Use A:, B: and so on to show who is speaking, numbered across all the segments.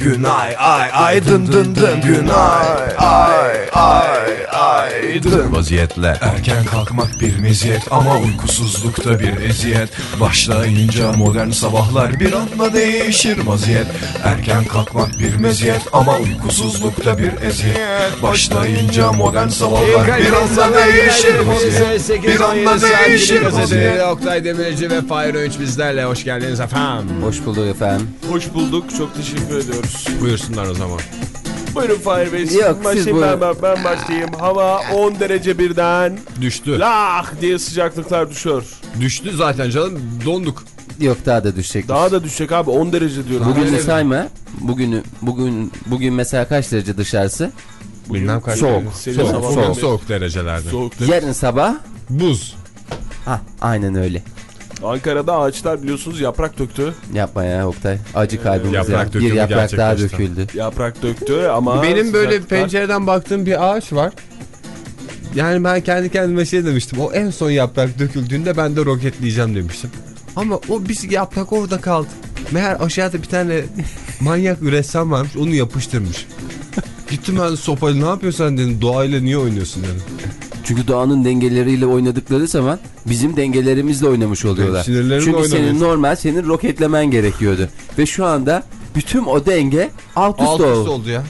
A: Günay ay ay dın dın dın. Günay ay ay ay dın.
B: Vaziyetle erken kalkmak bir meziyet ama uykusuzlukta bir eziyet Başlayınca modern sabahlar bir anda değişir vaziyet Erken kalkmak bir meziyet ama uykusuzlukta bir eziyet Başlayınca modern sabahlar bir anda değişir vaziyet Bir anda değişir vaziyet
A: Oktay Demirci ve Fahir Öğünç bizlerle. Hoş geldiniz efendim.
C: Hoş bulduk efendim.
D: Hoş bulduk. Çok teşekkür ediyoruz.
A: Buyursunlar o zaman.
D: Buyurun Fahir Bey.
C: Yok, siz
D: başlayayım
C: buyurun.
D: ben, ben, ben başlayayım. Hava 10 derece birden.
A: Düştü.
D: Lah diye sıcaklıklar düşüyor.
A: Düştü zaten canım. Donduk.
C: Yok daha da düşecek.
D: Daha da düşecek abi 10 derece diyorum.
C: Bugünü
D: Aynen.
C: sayma. Bugünü bugün bugün mesela kaç derece dışarısı?
A: Bilmem kaç.
C: Soğuk. Soğuk.
A: Soğuk,
C: Soğuk.
A: soğuk derecelerde.
D: Soğuk.
C: Yarın sabah
A: Buz.
C: ha aynen öyle.
D: Ankara'da ağaçlar biliyorsunuz yaprak döktü.
C: Yapma ya Oktay. Acı kalbimize.
A: Yaprak
C: bir
A: dökümü
C: yaprak daha döküldü.
D: Yaprak döktü ama...
A: Benim böyle
D: sıcaklıklar-
A: pencereden baktığım bir ağaç var. Yani ben kendi kendime şey demiştim. O en son yaprak döküldüğünde ben de roketleyeceğim demiştim. Ama o bir yaprak orada kaldı. Meğer aşağıda bir tane manyak bir ressam varmış onu yapıştırmış. Gittim ben sopayla ne yapıyorsun sen dedim. Doğayla niye oynuyorsun dedim.
C: Çünkü doğanın dengeleriyle oynadıkları zaman bizim dengelerimizle oynamış oluyorlar.
A: Sinirlerimle
C: Çünkü senin normal senin roketlemen gerekiyordu. Ve şu anda bütün o denge alt üst
A: Alt üst
C: oldu.
A: oldu ya.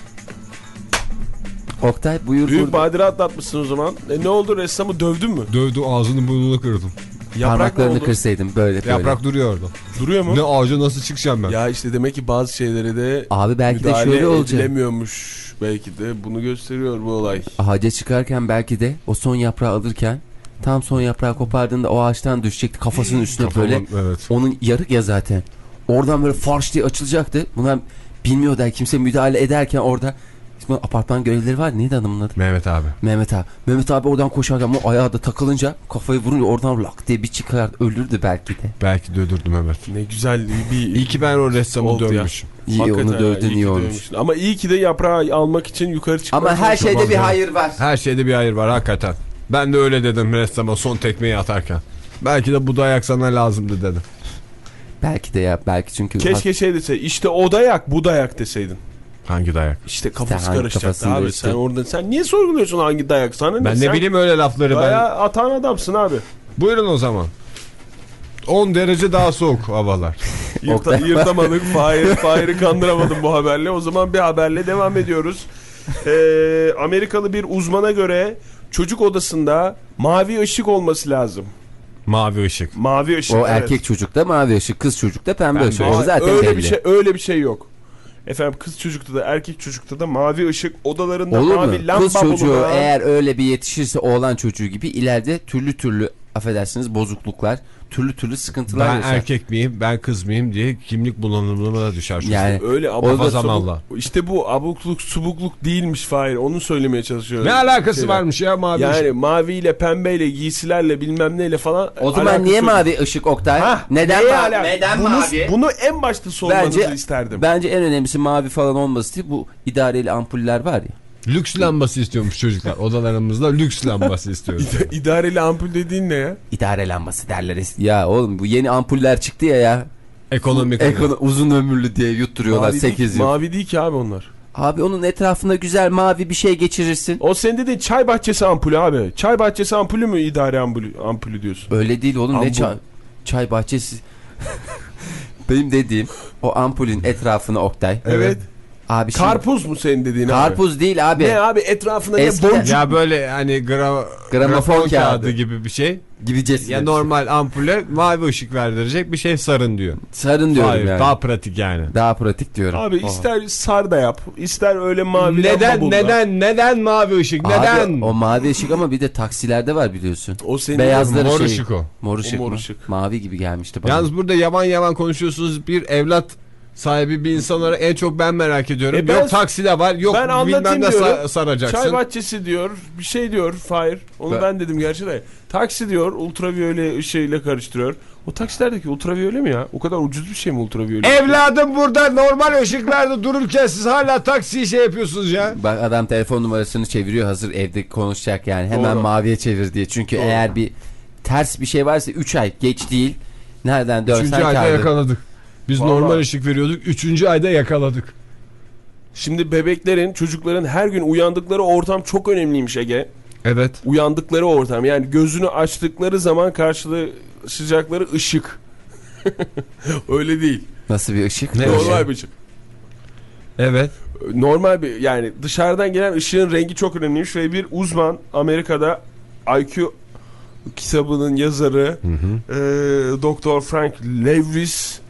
C: Oktay buyur
D: Büyük
C: burada.
D: badire atlatmışsın o zaman. E ne oldu ressamı dövdün mü?
A: Dövdü ağzını burnunu kırdım.
D: Yaprak
C: Parmaklarını kırsaydım böyle böyle.
A: Yaprak duruyor orada.
D: Duruyor mu?
A: Ne ağaca nasıl çıkacağım ben?
D: Ya işte demek ki bazı şeyleri de
C: Abi belki de şöyle olacak.
D: edilemiyormuş. Belki de bunu gösteriyor bu olay.
C: Ağaca çıkarken belki de o son yaprağı alırken tam son yaprağı kopardığında o ağaçtan düşecekti kafasının üstüne böyle.
A: Kafamın- evet.
C: Onun yarık ya zaten. Oradan böyle farş diye açılacaktı. Bunlar bilmiyorlar kimse müdahale ederken orada İsmi apartman görevlileri var. Neydi adamın adı?
A: Mehmet abi.
C: Mehmet abi. Mehmet abi oradan koşarken o ayağı da takılınca kafayı vurunca oradan lak diye bir çıkar ölürdü belki de.
A: Belki de öldürdüm evet.
D: Ne güzel bir...
A: İyi ki ben o ressamı
D: Oldu ya.
A: dövmüşüm.
C: İyi
D: Hakikaten
C: onu dövdün iyi, olmuş.
D: dövmüşsün. Ama iyi ki de yaprağı almak için yukarı çıkmak
C: Ama her şeyde bir hayır var.
A: Her şeyde bir hayır var hakikaten. Ben de öyle dedim ressama son tekmeyi atarken. Belki de bu dayak sana lazımdı dedim.
C: Belki de ya belki çünkü
D: Keşke şey dese işte o dayak bu dayak deseydin.
A: Hangi dayak?
D: İşte kafası
C: hangi
D: karışacaktı abi.
C: işte.
D: Sen orada sen niye sorguluyorsun hangi dayak sana ne?
A: Ben
D: Sen
A: ne bileyim öyle lafları ben.
D: Atan adamsın abi.
A: Buyurun o zaman. 10 derece daha soğuk havalar.
D: Yırta, yırtamadık. Fahir'i Fahir'i kandıramadım bu haberle. O zaman bir haberle devam ediyoruz. Ee, Amerikalı bir uzmana göre çocuk odasında mavi ışık olması lazım.
A: Mavi ışık.
D: Mavi ışık.
C: o
D: evet.
C: erkek çocukta mavi ışık, kız çocukta pembe, ışık. O zaten
D: öyle
C: belli.
D: bir şey öyle bir şey yok. Efendim kız çocukta da erkek çocukta da mavi ışık odalarında
C: Olur mu?
D: mavi lamba
C: Kız çocuğu
D: bulunan-
C: eğer öyle bir yetişirse oğlan çocuğu gibi ileride türlü türlü affedersiniz bozukluklar, türlü türlü sıkıntılar
A: Ben
C: yaşar.
A: erkek miyim ben kız mıyım diye kimlik bulanımına da düşer.
C: Yani
D: Öyle abuk
A: Allah.
D: İşte bu abukluk subukluk değilmiş Fahir. Onu söylemeye çalışıyorum.
A: Ne alakası
D: Şeyler.
A: varmış ya mavi
D: Yani
A: ışık?
D: maviyle pembeyle giysilerle bilmem neyle falan.
C: o zaman niye
D: yok.
C: mavi ışık Oktay?
D: Hah,
C: neden mavi?
D: alaka-
C: Neden
D: bunu,
C: mavi?
D: Bunu en başta sormanızı
C: Bence
D: isterdim.
C: bence en önemlisi mavi falan olması değil. Bu idareli ampuller var ya.
A: Lüks lambası istiyormuş çocuklar. Odalarımızda lüks lambası istiyoruz.
D: İdareli ampul dediğin ne ya?
C: İdare lambası derler. Ya oğlum bu yeni ampuller çıktı ya ya.
A: Ekonomik.
C: Ekono- uzun ömürlü diye yutturuyorlar
D: Mavi değil,
C: 8 yıl.
D: mavi değil ki abi onlar.
C: Abi onun etrafında güzel mavi bir şey geçirirsin.
D: O senin dediğin çay bahçesi ampulü abi. Çay bahçesi ampulü mü idare ampulü, ampulü diyorsun?
C: Öyle değil oğlum ne
D: Ampul.
C: çay, çay bahçesi. Benim dediğim o ampulün etrafına Oktay.
D: Evet.
C: Abi şimdi-
D: Karpuz mu senin dediğin abi?
C: Karpuz değil abi.
D: Ne abi etrafında
C: Eskiden-
D: ne boncuk?
A: Ya böyle hani gra
C: Gramofon
A: grafon
C: kağıdı.
A: gibi bir şey.
C: Gibicesine.
A: Ya normal ampule mavi ışık verdirecek bir şey sarın diyor.
C: Sarın diyorum
A: Hayır,
C: yani.
A: Daha
C: Daha...
A: pratik yani.
C: pratik diyorum.
D: Abi ister sar da yap, ister öyle mavi
A: Neden neden neden mavi ışık?
C: Abi,
A: Neden?
C: o mavi ışık ama bir de taksilerde var biliyorsun.
D: O senin
C: Beyazları
A: mor
C: şey.
A: ışık o.
C: Mor ışık
D: mor
C: mı?
D: ışık.
C: Mavi gibi gelmişti bana.
A: Yalnız burada yavan yavan konuşuyorsunuz. Bir evlat sahibi bir insan olarak en çok ben merak ediyorum.
D: E ben-
A: yok takside var yok
D: ben anlatayım
A: bilmem ne
D: diyorum.
A: sa- saracaksın.
D: Çay bahçesi diyor. Bir şey diyor. Fahir. Onu ben,
C: Ben-
D: dedim gerçi de. Taksi diyor. Ultraviyole ışığıyla karıştırıyor. O taksilerdeki ultraviyole mi ya? O kadar ucuz bir şey mi ultraviyole?
A: Evladım burada normal ışıklarda dururken siz hala taksi şey yapıyorsunuz ya.
C: Bak adam telefon numarasını çeviriyor hazır evde konuşacak yani. Hemen
D: Doğru.
C: maviye çevir diye. Çünkü eğer bir ters bir şey varsa 3 ay geç değil. Nereden dönsen
A: Üçüncü ayda yakaladık. Biz
D: Vallahi.
A: normal ışık veriyorduk. Üçüncü ayda yakaladık.
D: Şimdi bebeklerin, çocukların her gün uyandıkları ortam çok önemliymiş Ege.
A: Evet.
D: Uyandıkları ortam. Yani gözünü açtıkları zaman karşılaşacakları ışık. Öyle değil.
C: Nasıl bir ışık?
A: Ne
D: Normal
A: ışık?
D: bir ışık.
A: Evet.
D: Normal bir yani dışarıdan gelen ışığın rengi çok önemliymiş ve bir uzman Amerika'da IQ kitabının yazarı e, Doktor Frank Lewis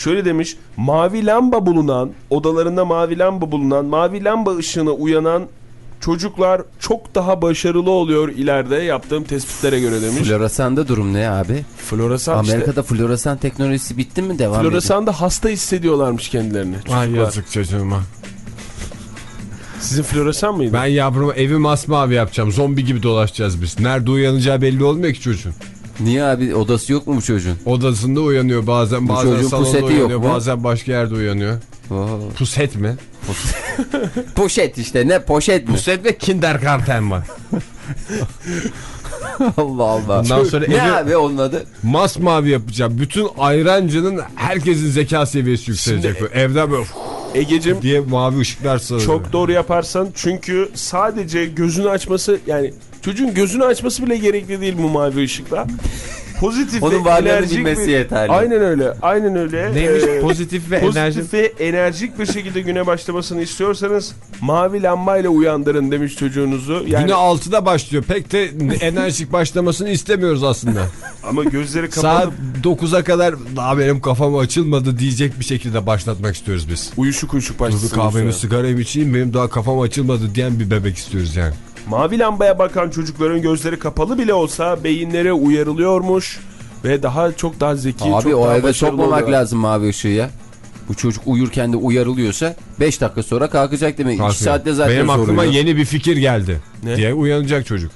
D: şöyle demiş mavi lamba bulunan odalarında mavi lamba bulunan mavi lamba ışığına uyanan çocuklar çok daha başarılı oluyor ileride yaptığım tespitlere göre demiş.
C: Floresanda durum ne abi?
D: Floresan işte.
C: Amerika'da floresan teknolojisi bitti mi devam ediyor?
D: Floresanda hasta hissediyorlarmış kendilerini.
A: Ay
D: çocuklar.
A: yazık çocuğuma.
D: Sizin floresan mıydı?
A: Ben yavruma evi masmavi yapacağım. Zombi gibi dolaşacağız biz. Nerede uyanacağı belli olmuyor ki çocuğun.
C: Niye abi odası yok mu bu çocuğun?
A: Odasında uyanıyor bazen.
C: Bu
A: Bazen salonda
C: puseti yok
A: uyanıyor.
C: mu?
A: Bazen başka yerde uyanıyor.
C: Oo.
A: Puset mi?
C: Poşet işte ne poşet mi?
A: Puset ve kindergarten var.
C: Allah Allah.
A: Ondan sonra
C: ne
A: evi-
C: abi onun adı?
A: Masmavi yapacağım. Bütün ayrancının herkesin zeka seviyesi yükselecek.
D: Şimdi-
A: Böyle Evden böyle
D: Egecim
A: diye mavi ışıklar sarılıyor.
D: Çok doğru yaparsan çünkü sadece gözünü açması yani çocuğun gözünü açması bile gerekli değil bu mavi ışıkla. Pozitif
C: Onun
D: ve enerjik
C: bilmesi
D: bir-
C: yeterli.
D: Aynen öyle. Aynen öyle.
A: Neymiş?
D: Ee,
A: pozitif ve
D: pozitif
A: enerji.
D: ve enerjik bir şekilde güne başlamasını istiyorsanız mavi lambayla uyandırın demiş çocuğunuzu. Yani
A: Güne 6'da başlıyor. Pek de enerjik başlamasını istemiyoruz aslında.
D: ama gözleri kapalı
A: Saat 9'a kadar daha benim kafam açılmadı diyecek bir şekilde başlatmak istiyoruz biz.
D: uyuşuk uyuşuk
A: Dur
D: başlasın.
A: kahvemi
D: diyorsun.
A: sigarayı içeyim benim daha kafam açılmadı diyen bir bebek istiyoruz yani.
D: Mavi lambaya bakan çocukların gözleri kapalı bile olsa beyinleri uyarılıyormuş ve daha çok daha zeki,
C: Abi
D: çok
C: o
D: daha
C: eve sokmamak
D: oluyorlar.
C: lazım mavi ışığı ya. Bu çocuk uyurken de uyarılıyorsa 5 dakika sonra kalkacak demek. 2
A: Kalkıyor.
C: saatte zaten
A: Benim aklıma
C: zoruyor.
A: yeni bir fikir geldi
D: Ne?
A: diye uyanacak çocuk.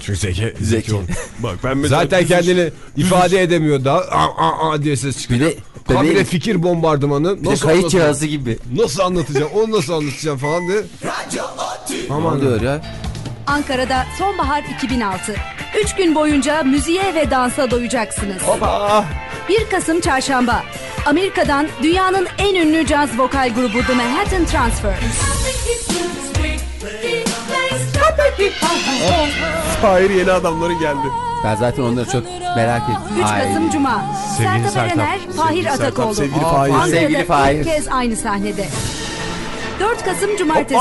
A: Çünkü zeki, zeki.
D: Bak ben
A: Zaten kendini ifade edemiyor daha. Aa, aa, aa diye ses
C: Bir
A: çıkıyor.
C: de
A: Habire fikir bombardımanı.
C: bir de
A: Nasıl
C: kayıt cihazı gibi.
A: Nasıl anlatacağım? Onu nasıl anlatacağım falan diye. Aman
C: oluyor ya?
E: Ankara'da sonbahar 2006. 3 gün boyunca müziğe ve dansa doyacaksınız. 1 Kasım Çarşamba. Amerika'dan dünyanın en ünlü caz vokal grubu The Manhattan Transfer.
D: Hayır yeni adamların geldi.
C: Ben zaten onları çok merak ettim.
E: 3
C: Ay.
E: Kasım Cuma.
A: Sevgili
E: Sertab. Erener, Fahir
D: Sertab,
E: Atakoğlu.
D: sevgili
C: Aa,
D: Fahir.
E: Ankara'da
C: Sevgili Fahir.
E: ilk kez aynı sahnede. 4 Kasım Cumartesi.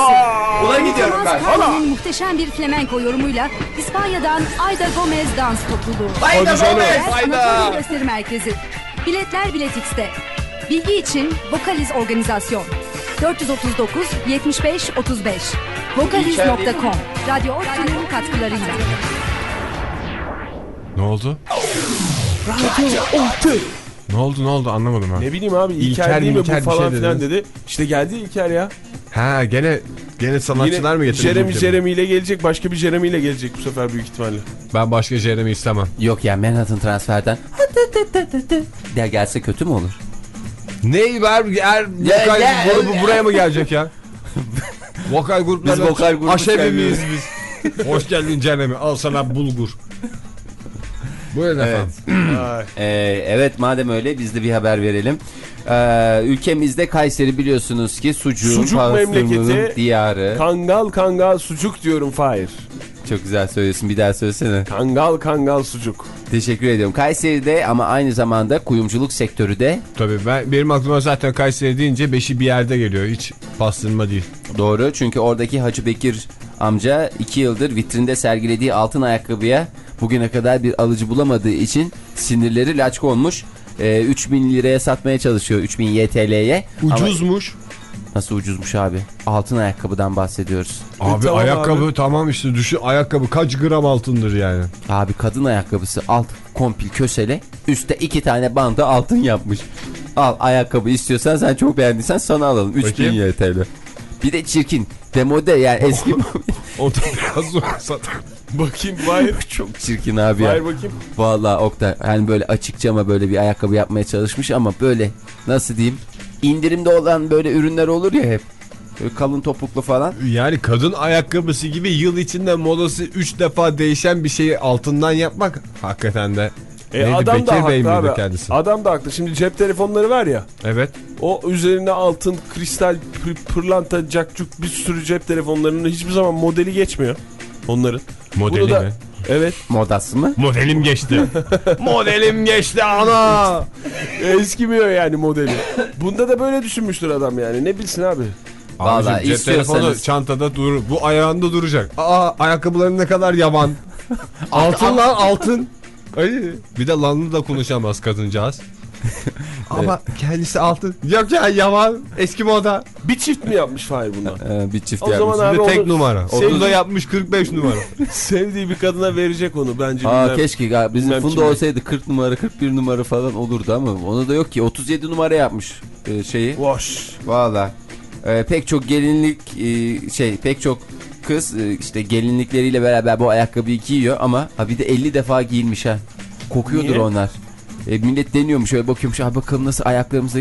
C: Buna gidiyorum ben.
E: Carmen'in muhteşem bir flamenko yorumuyla İspanya'dan Ayda Gomez dans topluluğu.
C: Ayda. Gomez, Ayda.
E: Gösteri Merkezi. Biletler Bilet X'te. Bilgi için Vokaliz Organizasyon. 439 75 35. Vokaliz.com Radyo Ortam'ın katkılarıyla.
A: Ne oldu? Ne oldu ne oldu anlamadım ha.
D: Ne bileyim abi İlker,
A: İlker
D: değil mi
A: İlker
D: bu falan
A: şey
D: filan dedi. İşte geldi İlker ya.
A: Ha gene gene sanatçılar mı
D: Yine
A: getirdi?
D: Jeremy
A: ülkede?
D: Jeremy ile gelecek başka bir Jeremy ile gelecek bu sefer büyük ihtimalle.
A: Ben başka Jeremy istemem.
C: Yok ya Manhattan transferden der gelse kötü mü olur?
A: Ne ver er vokal grubu
C: ya.
A: buraya mı gelecek ya? vokal gruplarla
C: Biz vokal grubu
A: aşevi
C: sevmiyoruz.
A: miyiz biz? Hoş geldin Jeremy. Al sana bulgur. Buyurun efendim.
D: Ay.
C: Ee, evet madem öyle biz de bir haber verelim. Ee, ülkemizde Kayseri biliyorsunuz ki sucuğun
D: Sucuk
C: pastırmanın
D: memleketi.
C: diyarı.
D: Kangal kangal sucuk diyorum Fahir.
C: Çok güzel söylüyorsun bir daha söylesene.
D: Kangal kangal sucuk.
C: Teşekkür ediyorum. Kayseri'de ama aynı zamanda kuyumculuk sektörü de
A: Tabii ben benim aklıma zaten Kayseri deyince beşi bir yerde geliyor. Hiç pastırma değil.
C: doğru. Çünkü oradaki Hacı Bekir amca 2 yıldır vitrinde sergilediği altın ayakkabıya bugüne kadar bir alıcı bulamadığı için sinirleri laçka olmuş. Ee, 3000 liraya satmaya çalışıyor 3000 YTL'ye. Ama
A: Ucuzmuş.
C: Nasıl ucuzmuş abi? Altın ayakkabıdan bahsediyoruz.
A: Abi
D: tamam
A: ayakkabı
D: abi.
A: tamam işte düşün ayakkabı kaç gram altındır yani.
C: Abi kadın ayakkabısı alt kompil kösele üstte iki tane bandı altın yapmış. Al ayakkabı istiyorsan sen çok beğendiysen sana alalım. 3000
A: Bakayım.
C: TL. Bir de çirkin. Demode yani eski
A: O da biraz zor zaten.
D: Bakayım Fahir.
C: çok çirkin abi ya.
D: Fahir bakayım.
C: Vallahi Oktay hani böyle açıkça ama böyle bir ayakkabı yapmaya çalışmış ama böyle nasıl diyeyim indirimde olan böyle ürünler olur ya hep. Böyle kalın topuklu falan.
A: Yani kadın ayakkabısı gibi yıl içinde modası 3 defa değişen bir şeyi altından yapmak hakikaten de.
D: E,
A: Neydi,
D: adam
A: Bekir
D: da haklı abi.
A: kendisi?
D: Adam da haklı. Şimdi cep telefonları var ya.
A: Evet.
D: O üzerine altın, kristal, pır- pırlanta, cakcuk bir sürü cep telefonlarının hiçbir zaman modeli geçmiyor. Onların.
A: Modeli
D: Bunu da-
A: mi?
D: Evet.
C: Modası mı?
A: Modelim geçti. Modelim geçti ana.
D: Eskimiyor yani modeli. Bunda da böyle düşünmüştür adam yani. Ne bilsin abi.
C: Vallahi
A: Abicim, cep telefonu çantada durur. Bu ayağında duracak. Aa ayakkabıların ne kadar yaban. altın lan altın. Ay, bir de lanlı da konuşamaz kadıncağız. Ama kendisi altın. Yok ya yaman. Eski moda.
D: Bir çift mi yapmış Fahir bundan?
C: Ee, bir çift
D: O
C: yapmış.
D: zaman
A: Bir
D: abi
A: tek
D: onu-
A: numara.
D: Sevdiği-
A: Onu da yapmış 45 numara.
D: Sevdiği bir kadına verecek onu bence.
C: Aa
D: bilmem.
C: keşke ya, bizim
D: bilmem
C: Funda
D: kime.
C: olsaydı 40 numara 41 numara falan olurdu ama onu da yok ki 37 numara yapmış e, şeyi.
D: Boş.
C: Valla Ee, pek çok gelinlik e, şey pek çok kız e, işte gelinlikleriyle beraber bu ayakkabıyı giyiyor ama ha bir de 50 defa giyilmiş ha. Kokuyordur
D: Niye?
C: onlar. E, millet deniyormuş öyle bakıyormuş ha bakalım nasıl ayaklarımızda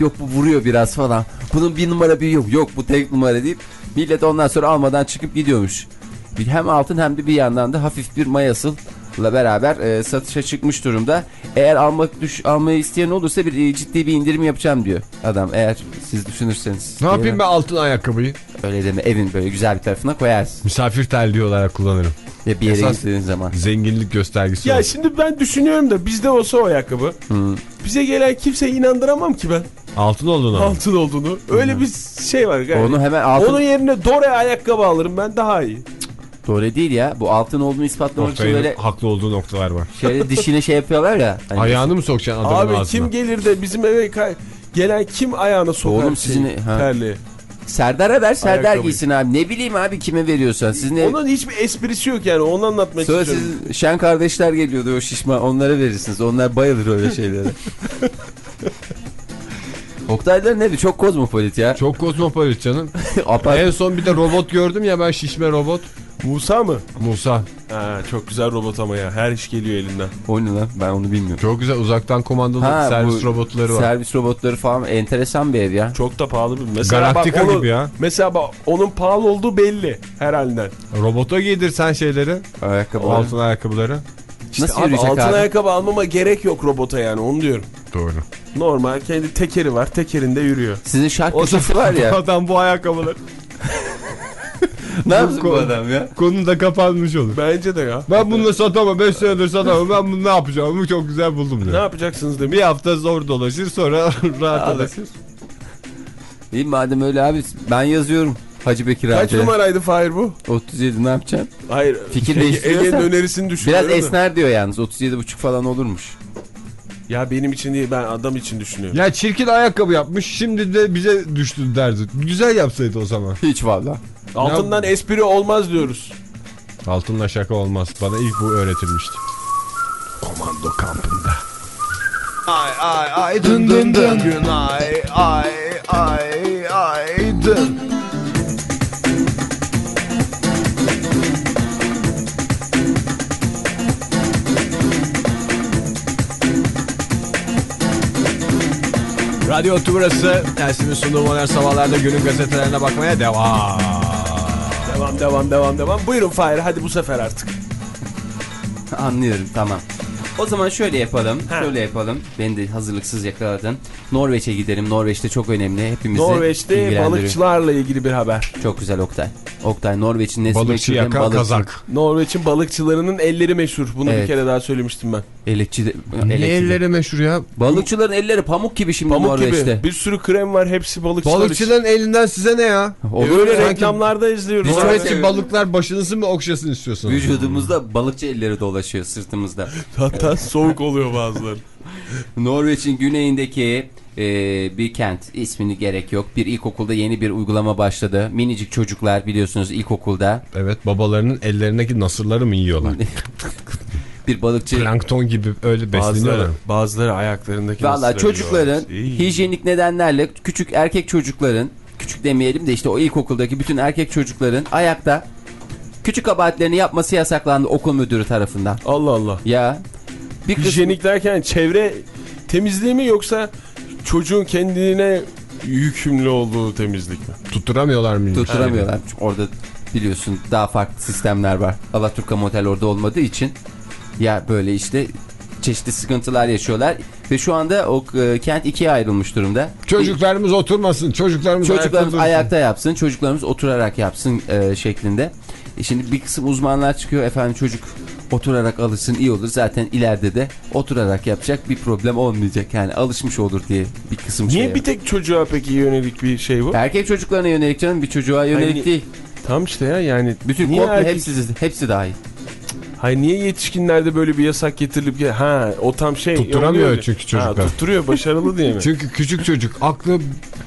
C: yok bu vuruyor biraz falan. Bunun bir numara bir yok yok bu tek numara deyip millet ondan sonra almadan çıkıp gidiyormuş. Hem altın hem de bir yandan da hafif bir mayasılla beraber e, satışa çıkmış durumda. Eğer almak düş almayı isteyen olursa bir e, ciddi bir indirim yapacağım diyor adam. Eğer siz düşünürseniz.
A: ne yapayım ben altın ayakkabıyı?
C: Öyle deme evin böyle güzel bir tarafına koyarsın.
A: Misafir terliği olarak kullanırım.
C: Ya bir yere
A: Esas-
C: gittiğin zaman.
A: Zenginlik göstergesi
D: Ya
A: olur.
D: şimdi ben düşünüyorum da bizde olsa o ayakkabı. Bize gelen kimseyi inandıramam ki ben.
A: Altın olduğunu.
D: Altın olduğunu. Öyle bir şey var galiba.
C: Onu hemen altın...
D: Onun yerine Dore ayakkabı alırım ben daha iyi.
C: Doğru değil ya. Bu altın olduğunu ispatlamak için böyle
A: haklı olduğu noktalar var.
C: şöyle dişine şey yapıyorlar ya. Hani
A: Ayağını mı sokacaksın adamın
D: Abi
A: ağzına?
D: kim gelir de bizim eve kay- gelen kim ayağına sokar
C: Oğlum
D: şey,
C: sizin- ha.
D: terliği.
C: Serdar'a ver Serdar
D: Ayakkabıyı.
C: giysin abi. Ne bileyim abi kime veriyorsan. Sizin ev...
D: Onun hiçbir esprisi yok yani onu anlatmak
C: Sonra
D: istiyorum.
C: siz şen kardeşler geliyordu o şişman onlara verirsiniz. Onlar bayılır öyle şeylere. Oktaylar ne çok kozmopolit ya.
A: Çok kozmopolit canım. En son bir de robot gördüm ya ben şişme robot.
D: Musa mı?
A: Musa.
D: Ha, çok güzel robot ama ya her iş geliyor elinden.
C: o ne lan ben onu bilmiyorum.
A: Çok güzel uzaktan kumandalı
C: Ha,
A: servis robotları var.
C: Servis robotları falan enteresan bir ev ya.
D: Çok da pahalı bir. Mesela
A: Galaktika
D: bak onun,
A: gibi ya.
D: Mesela bak onun pahalı olduğu belli her halinden.
A: Robota giydir sen şeyleri.
C: Ayakkabı.
A: O altın ayakkabıları.
C: Nasıl
D: Abi altın
C: abi?
D: ayakkabı almama gerek yok robota yani onu diyorum.
A: Doğru.
D: Normal kendi tekeri var tekerinde yürüyor.
C: Sizin şark köşesi var ya.
A: Adam bu ayakkabılar.
C: ne yapsın bu adam ya?
A: Konu da kapanmış olur.
D: Bence de ya.
A: Ben bunu satamam 5 senedir satamam ben bunu ne yapacağım bu çok güzel buldum
D: Ne
A: diyor.
D: yapacaksınız demiş.
A: Bir hafta zor dolaşır sonra rahat alışır.
C: İyi madem öyle abi ben yazıyorum. Hacı Bekir
D: Kaç
C: abi.
D: numaraydı Fahir bu?
C: 37 ne yapacaksın?
D: Hayır.
C: Fikir
D: Ege-
C: değiştiriyorsa-
D: Ege'nin önerisini düşünüyorum.
C: Biraz esner diyor yalnız 37,5 falan olurmuş.
D: Ya benim için değil ben adam için düşünüyorum.
A: Ya çirkin ayakkabı yapmış şimdi de bize düştü derdi. Güzel yapsaydı o zaman.
C: Hiç valla.
D: Altından espri olmaz diyoruz.
A: Altınla şaka olmaz. Bana ilk bu öğretilmişti.
B: Komando kampında.
F: Ay ay ay dın dın dın gün ay ay ay ay dın.
A: Radyo Otu burası. Tersimin sunduğu modern sabahlarda günün gazetelerine bakmaya devam.
D: Devam devam devam devam. Buyurun Fahir hadi bu sefer artık.
C: Anlıyorum tamam. O zaman şöyle yapalım.
D: Ha.
C: Şöyle yapalım. Beni de hazırlıksız yakaladın. Norveç'e gidelim. Norveç'te çok önemli. Hepimizi
D: Norveç'te balıkçılarla ilgili bir haber.
C: Çok güzel Oktay. Oktay Norveç'in nesi
A: Balıkçı yaka
C: balıkçı-
A: kazak.
D: Norveç'in balıkçılarının elleri meşhur. Bunu bir
C: Evet.
D: kere daha söylemiştim ben.
C: Elekçi de,
A: Niye
C: elekçi de.
A: elleri meşhur ya?
C: Balıkçıların elleri pamuk gibi şimdi
D: Pamuk
C: Norveç'te.
D: gibi. Bir sürü krem var hepsi balıkçılar için.
A: Balıkçıların elinden size ne ya?
C: Olur
D: E, öyle reklamlarda izliyoruz.
A: Norveçli balıklar başınızı mı okşasın istiyorsunuz?
C: Vücudumuzda balıkçı elleri dolaşıyor sırtımızda.
D: Hatta soğuk oluyor bazıları.
C: Norveç'in güneyindeki e, bir kent ismini gerek yok. Bir ilkokulda yeni bir uygulama başladı. Minicik çocuklar biliyorsunuz ilkokulda
A: Evet babalarının ellerindeki nasırları mı yiyorlar?
C: bir balıkçı.
A: Plankton gibi öyle besleniyorlar.
D: Bazıları, bazıları ayaklarındaki
C: Valla
D: nasırları
C: çocukların
D: yiyorlar.
C: Hijyenik nedenlerle küçük erkek çocukların küçük demeyelim de işte o ilkokuldaki bütün erkek çocukların ayakta küçük kabahatlerini yapması yasaklandı okul müdürü tarafından.
D: Allah Allah.
C: Ya bir kısmı
D: Hijyenik derken çevre temizliği mi yoksa çocuğun kendine yükümlü olduğu temizlik mi?
A: Tutturamıyorlar mı?
C: tutturamıyorlar. Çünkü orada biliyorsun daha farklı sistemler var. Alaturka Motel orada olmadığı için ya böyle işte çeşitli sıkıntılar yaşıyorlar ve şu anda o e, kent ikiye ayrılmış durumda.
A: Çocuklarımız oturmasın. Çocuklarımız,
C: Çocuklarımız
A: ayakta
C: ayakta yapsın, çocuklarımız oturarak yapsın e, şeklinde. E şimdi bir kısım uzmanlar çıkıyor efendim çocuk oturarak alışsın iyi olur. Zaten ileride de oturarak yapacak bir problem olmayacak. Yani alışmış olur diye bir kısım şey.
D: Niye bir tek çocuğa peki yönelik bir şey bu?
C: Erkek çocuklarına yönelik canım bir çocuğa yönelik
D: Hani-
C: değil.
D: Tam işte ya yani.
C: Bütün komple
D: erkek-
C: hepsi, hepsi dahil.
D: Hayır niye yetişkinlerde böyle bir yasak getirilip ge- ha o tam şey
A: Tutturamıyor
D: oluyor.
A: çünkü çocuklar.
D: Ha, tutturuyor başarılı diye mi?
A: Çünkü küçük çocuk aklı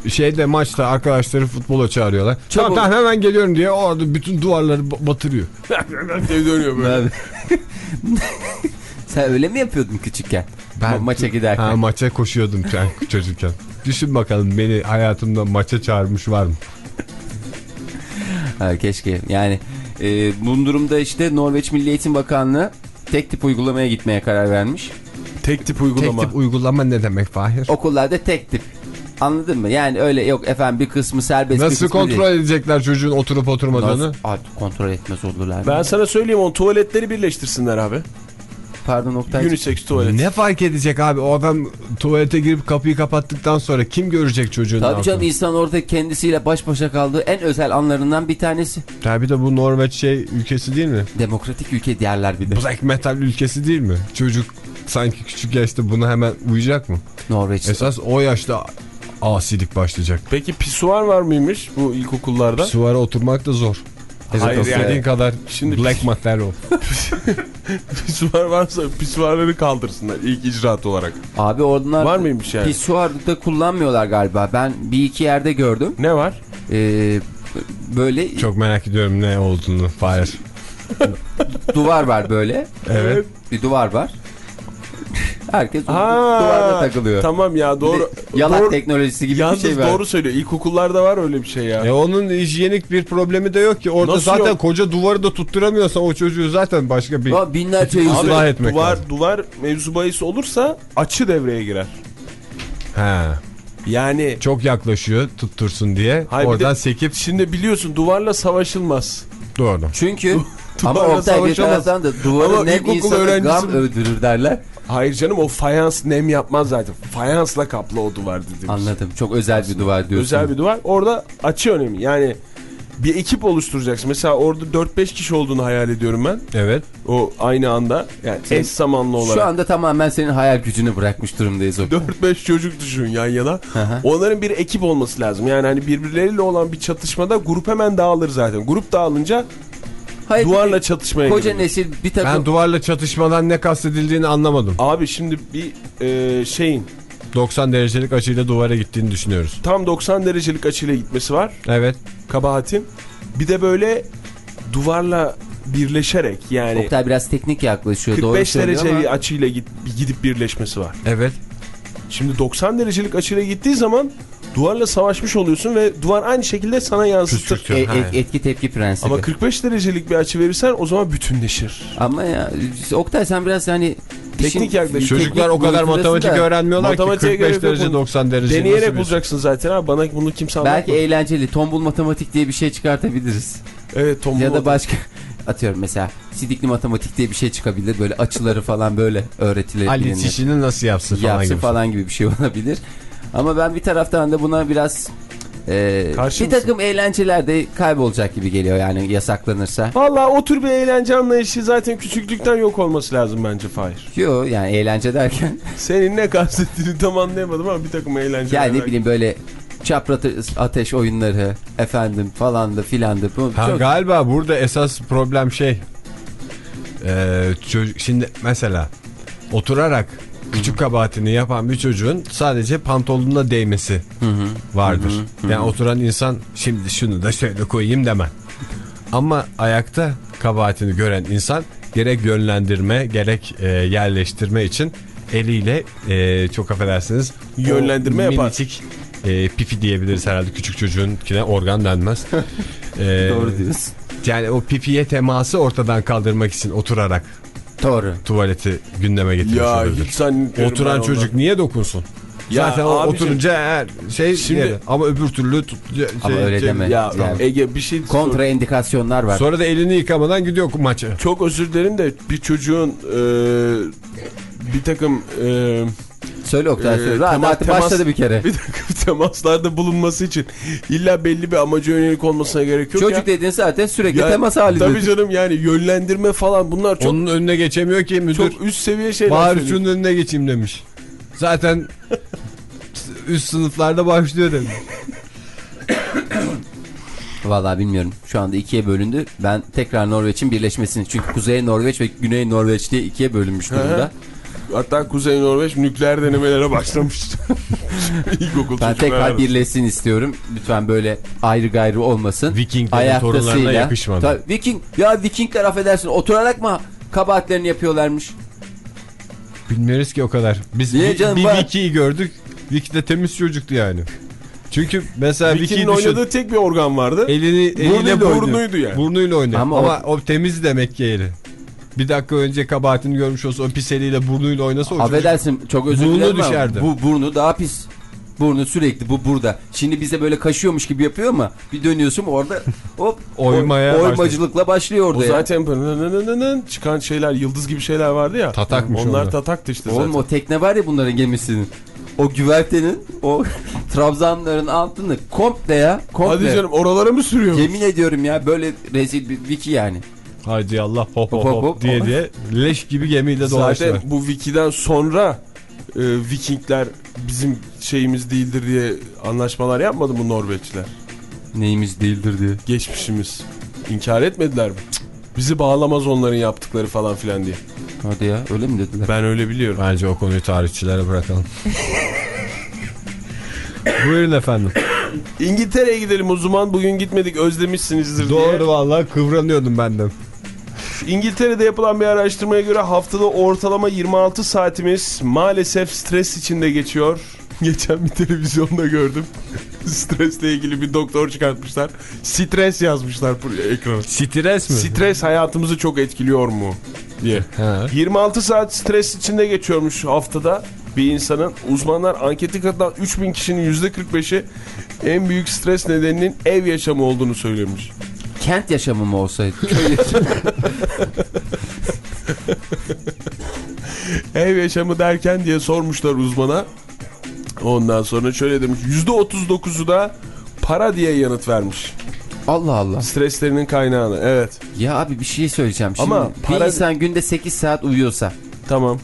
A: şeyde maçta arkadaşları futbola çağırıyorlar.
C: Çabuk.
A: Tamam tamam hemen geliyorum diye orada bütün duvarları ba- batırıyor.
D: Dönüyor böyle.
C: Sen öyle mi yapıyordun küçükken? Ma- maça giderken.
A: Ha, maça koşuyordum ben çocukken. Düşün bakalım beni hayatımda maça çağırmış var mı?
C: Ha, keşke. Yani e, bu durumda işte Norveç Milli Eğitim Bakanlığı tek tip uygulamaya gitmeye karar vermiş.
D: Tek tip uygulama.
A: Tek tip uygulama ne demek Fahir?
C: Okullarda tek tip. Anladın mı? Yani öyle yok efendim bir kısmı serbest bir
A: Nasıl
C: kısmı
A: kontrol
C: değil.
A: edecekler çocuğun oturup oturmadığını?
C: Nasıl? Artık kontrol etmez olurlar.
D: Ben sana söyleyeyim o tuvaletleri birleştirsinler abi.
C: Pardon Oktay.
D: Unisex tuvalet.
A: Ne fark edecek abi o adam tuvalete girip kapıyı kapattıktan sonra kim görecek çocuğun
C: Tabii canım insan orada kendisiyle baş başa kaldığı en özel anlarından bir tanesi.
A: Tabii de bu Norveç şey ülkesi değil mi?
C: Demokratik ülke diğerler bir de.
A: Black metal ülkesi değil mi? Çocuk sanki küçük yaşta buna hemen uyacak mı?
C: Norveç.
A: Esas o yaşta asilik başlayacak.
D: Peki pisuar var mıymış bu ilkokullarda?
A: Suvara oturmak da zor.
D: Hayır
A: Evet,
D: yani.
A: istediğin kadar
D: Şimdi-
A: black metal ol.
D: Pisuar varsa pisuarları kaldırsınlar ilk icraat olarak.
C: Abi onlar
D: Var mıymış yani?
C: pisuarda kullanmıyorlar galiba. Ben bir iki yerde gördüm.
D: Ne var?
C: Ee, böyle
A: Çok merak ediyorum ne olduğunu. Fahir.
C: duvar var böyle.
A: Evet.
C: Bir duvar var. Herkes
D: Ha,
C: duvarda takılıyor.
D: Tamam ya doğru.
C: de Yalak
D: doğru.
C: teknolojisi gibi bir şey var.
D: doğru söylüyor. İlkokullarda var öyle bir şey ya.
A: E onun hijyenik bir problemi de yok ki. Orada
D: Nasıl
A: zaten
D: yok?
A: koca duvarı da tutturamıyorsa o çocuğu zaten başka bir...
C: Ya binlerce
A: Abi-
C: yüz.
A: ıslah etmek
D: duvar
A: lazım.
D: duvar mevzu bahis olursa açı devreye girer.
A: He.
D: Yani
A: Çok yaklaşıyor tuttursun diye.
D: Hayır,
A: Oradan
D: de-
A: sekip
D: şimdi biliyorsun duvarla savaşılmaz.
A: doğru.
C: Çünkü ama Oktay bir taraftan da duvarı
D: ilkokul
C: insanı gam öldürür derler.
D: Hayır canım o fayans nem yapmaz zaten. Fayansla kaplı o duvar dediğimiz.
C: Anladım. Çok özel bir duvar diyorsun.
D: Özel bir duvar. Orada açı önemli. Yani bir ekip oluşturacaksın. Mesela orada 4-5 kişi olduğunu hayal ediyorum ben.
A: Evet.
D: O aynı anda. Yani eş zamanlı olarak.
C: Şu anda tamamen senin hayal gücünü bırakmış durumdayız Oktay.
D: 4-5 çocuk düşün yan yana. Onların bir ekip olması lazım. Yani hani birbirleriyle olan bir çatışmada grup hemen dağılır zaten. Grup dağılınca
C: Hayır,
D: duvarla çatışmaya
C: koca
D: girer.
C: nesil bir takım
A: Ben duvarla çatışmadan ne kastedildiğini anlamadım.
D: Abi şimdi bir e, şeyin
A: 90 derecelik açıyla duvara gittiğini düşünüyoruz.
D: tam 90 derecelik açıyla gitmesi var.
A: Evet.
D: Kabahatin. Bir de böyle duvarla birleşerek yani
C: Oktay biraz teknik yaklaşıyor. doğru
D: 45
C: söylüyor
D: derece
C: ama
D: bir açıyla git, gidip birleşmesi var.
A: Evet.
D: Şimdi 90 derecelik açıyla gittiği zaman duvarla savaşmış oluyorsun ve duvar aynı şekilde sana yansıtır.
C: E- e- etki tepki prensibi.
D: Ama
C: Ama,
D: 45 derecelik bir açı verirsen o zaman bütünleşir.
C: ya Oktay sen biraz hani
D: Teknik yaklaşım.
A: Çocuklar o kadar matematik
C: da
A: öğrenmiyorlar ki
D: Matematiğe
A: 45
D: gerek yok
A: derece
D: bunun.
A: 90 derece. nasıl
D: Deneyerek bulacaksın zaten ha bana bunu kimse anlatmadı.
C: Belki eğlenceli tombul matematik diye bir şey çıkartabiliriz.
D: Evet tombul
C: ya da başka atıyorum mesela sidikli matematik diye bir şey çıkabilir. Böyle açıları falan böyle öğretilir.
A: Ali işini nasıl yapsın falan
C: yapsın
A: gibi.
C: falan gibi bir şey olabilir. Ama ben bir taraftan da buna biraz e,
D: Karşı
C: bir
D: mısın?
C: takım eğlenceler de kaybolacak gibi geliyor yani yasaklanırsa.
D: Valla o tür bir eğlence anlayışı zaten küçüklükten yok olması lazım bence Fahir.
C: Yo yani eğlence derken
D: Senin ne kastettiğini tam anlayamadım ama bir takım eğlenceler.
C: yani ne bileyim böyle çapraz ateş oyunları efendim falandı filandı. Bu
A: Ha,
C: çok-
A: galiba burada esas problem şey. Ee, çocuk, şimdi mesela oturarak küçük kabahatini yapan bir çocuğun sadece pantolonuna değmesi vardır. Yani oturan insan şimdi şunu da şöyle koyayım demem. Ama ayakta kabahatini gören insan gerek yönlendirme gerek e, yerleştirme için eliyle e, çok affedersiniz
D: Yönlendirme yapar.
A: minicik e, pipi diyebiliriz herhalde küçük çocuğunkine organ denmez. E,
C: Doğru diyorsun.
A: Yani o pipiye teması ortadan kaldırmak için oturarak
C: Doğru.
A: tuvaleti gündeme getirmiş
D: Ya
A: olabilir.
D: hiç
A: Oturan çocuk
D: ondan.
A: niye dokunsun?
D: Ya
A: Zaten o
D: abicim-
A: oturunca her şey
D: Şimdi-
A: yeri. ama öbür türlü tut, şey,
C: Ama öyle
A: şey-
C: deme.
D: Ya
C: Yani-
D: Ege bir şey
C: Kontraindikasyonlar var.
A: Sonra da elini yıkamadan gidiyor maça.
D: Çok özür dilerim de bir çocuğun e, bir takım e,
C: Söyle Oktay
D: Ee,
C: söyle.
D: tema- temas-
C: başladı bir kere.
D: bir takım temaslarda bulunması için illa belli bir amaca yönelik olmasına gerek yok
C: Çocuk
D: ya.
C: dediğin zaten sürekli
D: Ya,
C: temas halinde.
D: Tabii canım yani yönlendirme falan bunlar çok
A: Onun önüne geçemiyor ki müdür.
D: çok üst seviye şeyler
A: şunun önüne geçeyim demiş. Zaten üst sınıflarda başlıyor demiş.
C: Vallahi bilmiyorum. Şu anda ikiye bölündü. Ben tekrar Norveç'in birleşmesini. Çünkü Kuzey Norveç ve Güney Norveç diye ikiye bölünmüş durumda.
D: Hatta Kuzey Norveç nükleer denemelere başlamış. İlkokul
C: Ben tekrar
D: arasında.
C: birleşsin istiyorum. Lütfen böyle ayrı gayrı olmasın.
A: Vikinglerin torunlarına yakışmadı.
C: Tabii, Viking, ya Vikingler affedersin oturarak mı kabahatlerini yapıyorlarmış?
A: Bilmiyoruz ki o kadar. Biz
C: Niye
A: bir,
C: canım,
A: bir. Viki'yi gördük. Viki de temiz çocuktu yani. Çünkü mesela
D: Vicky'nin
A: düşün.
D: oynadığı tek bir organ vardı.
A: Elini, eliyle
D: Burnuyla, burnuydu yani.
A: Burnuyla oynuyor.
C: Ama
A: Ama, o... temiz demek ki eli. Bir dakika önce kabahatini görmüş olsa o pis eliyle burnuyla oynasa o çocuk-
C: Affedersin çok özür
A: Burnu
C: dilerim
A: düşerdi.
C: bu burnu daha pis. Burnu sürekli bu burada. Şimdi bize böyle kaşıyormuş gibi yapıyor ama bir dönüyorsun orada hop
A: Oymaya
C: oy- oymacılıkla başlıyor orada
D: O
C: ya.
D: zaten pırnınınının çıkan şeyler yıldız gibi şeyler vardı ya.
A: Tatakmış
D: Onlar
A: onlar.
D: tataktı işte zaten.
C: Oğlum o tekne var ya bunların gemisinin. O güvertenin o trabzanların altını komple ya. Komple.
D: Hadi canım oralara mı sürüyor?
C: Yemin ediyorum ya böyle rezil bir wiki yani.
A: Haydi Allah hop hop
C: Hop, hop,
A: diye diye leş gibi gemiyle
D: Zaten
A: dolaştılar.
D: bu Wiki'den sonra e, Vikingler bizim şeyimiz değildir diye anlaşmalar yapmadı mı Norveçliler?
C: Neyimiz değildir diye.
D: Geçmişimiz. İnkar etmediler mi? Cık, Bizi bağlamaz onların yaptıkları falan filan diye.
C: Hadi ya öyle mi dediler?
D: Ben öyle biliyorum.
A: Bence o konuyu tarihçilere bırakalım. Buyurun efendim.
D: İngiltere'ye gidelim o zaman. Bugün gitmedik özlemişsinizdir diye.
A: Doğru vallahi kıvranıyordum ben de.
D: İngiltere'de yapılan bir araştırmaya göre haftada ortalama 26 saatimiz maalesef stres içinde geçiyor. Geçen bir televizyonda gördüm. Stresle ilgili bir doktor çıkartmışlar. Stres yazmışlar ekrana.
A: Stres mi?
D: Stres hayatımızı çok etkiliyor mu diye.
A: Ha.
D: 26 saat stres içinde geçiyormuş haftada bir insanın. Uzmanlar anketi katılan 3000 kişinin %45'i en büyük stres nedeninin ev yaşamı olduğunu söylemiş.
C: Kent yaşamı mı olsaydı? Köy yaşamı.
D: Ev yaşamı derken diye sormuşlar uzmana. Ondan sonra şöyle demiş. %39'u da para diye yanıt vermiş.
C: Allah Allah.
D: Streslerinin kaynağını. Evet.
C: Ya abi bir şey söyleyeceğim. Şimdi
D: Ama
C: bir
D: para-
C: insan günde 8 saat uyuyorsa
D: Tamam.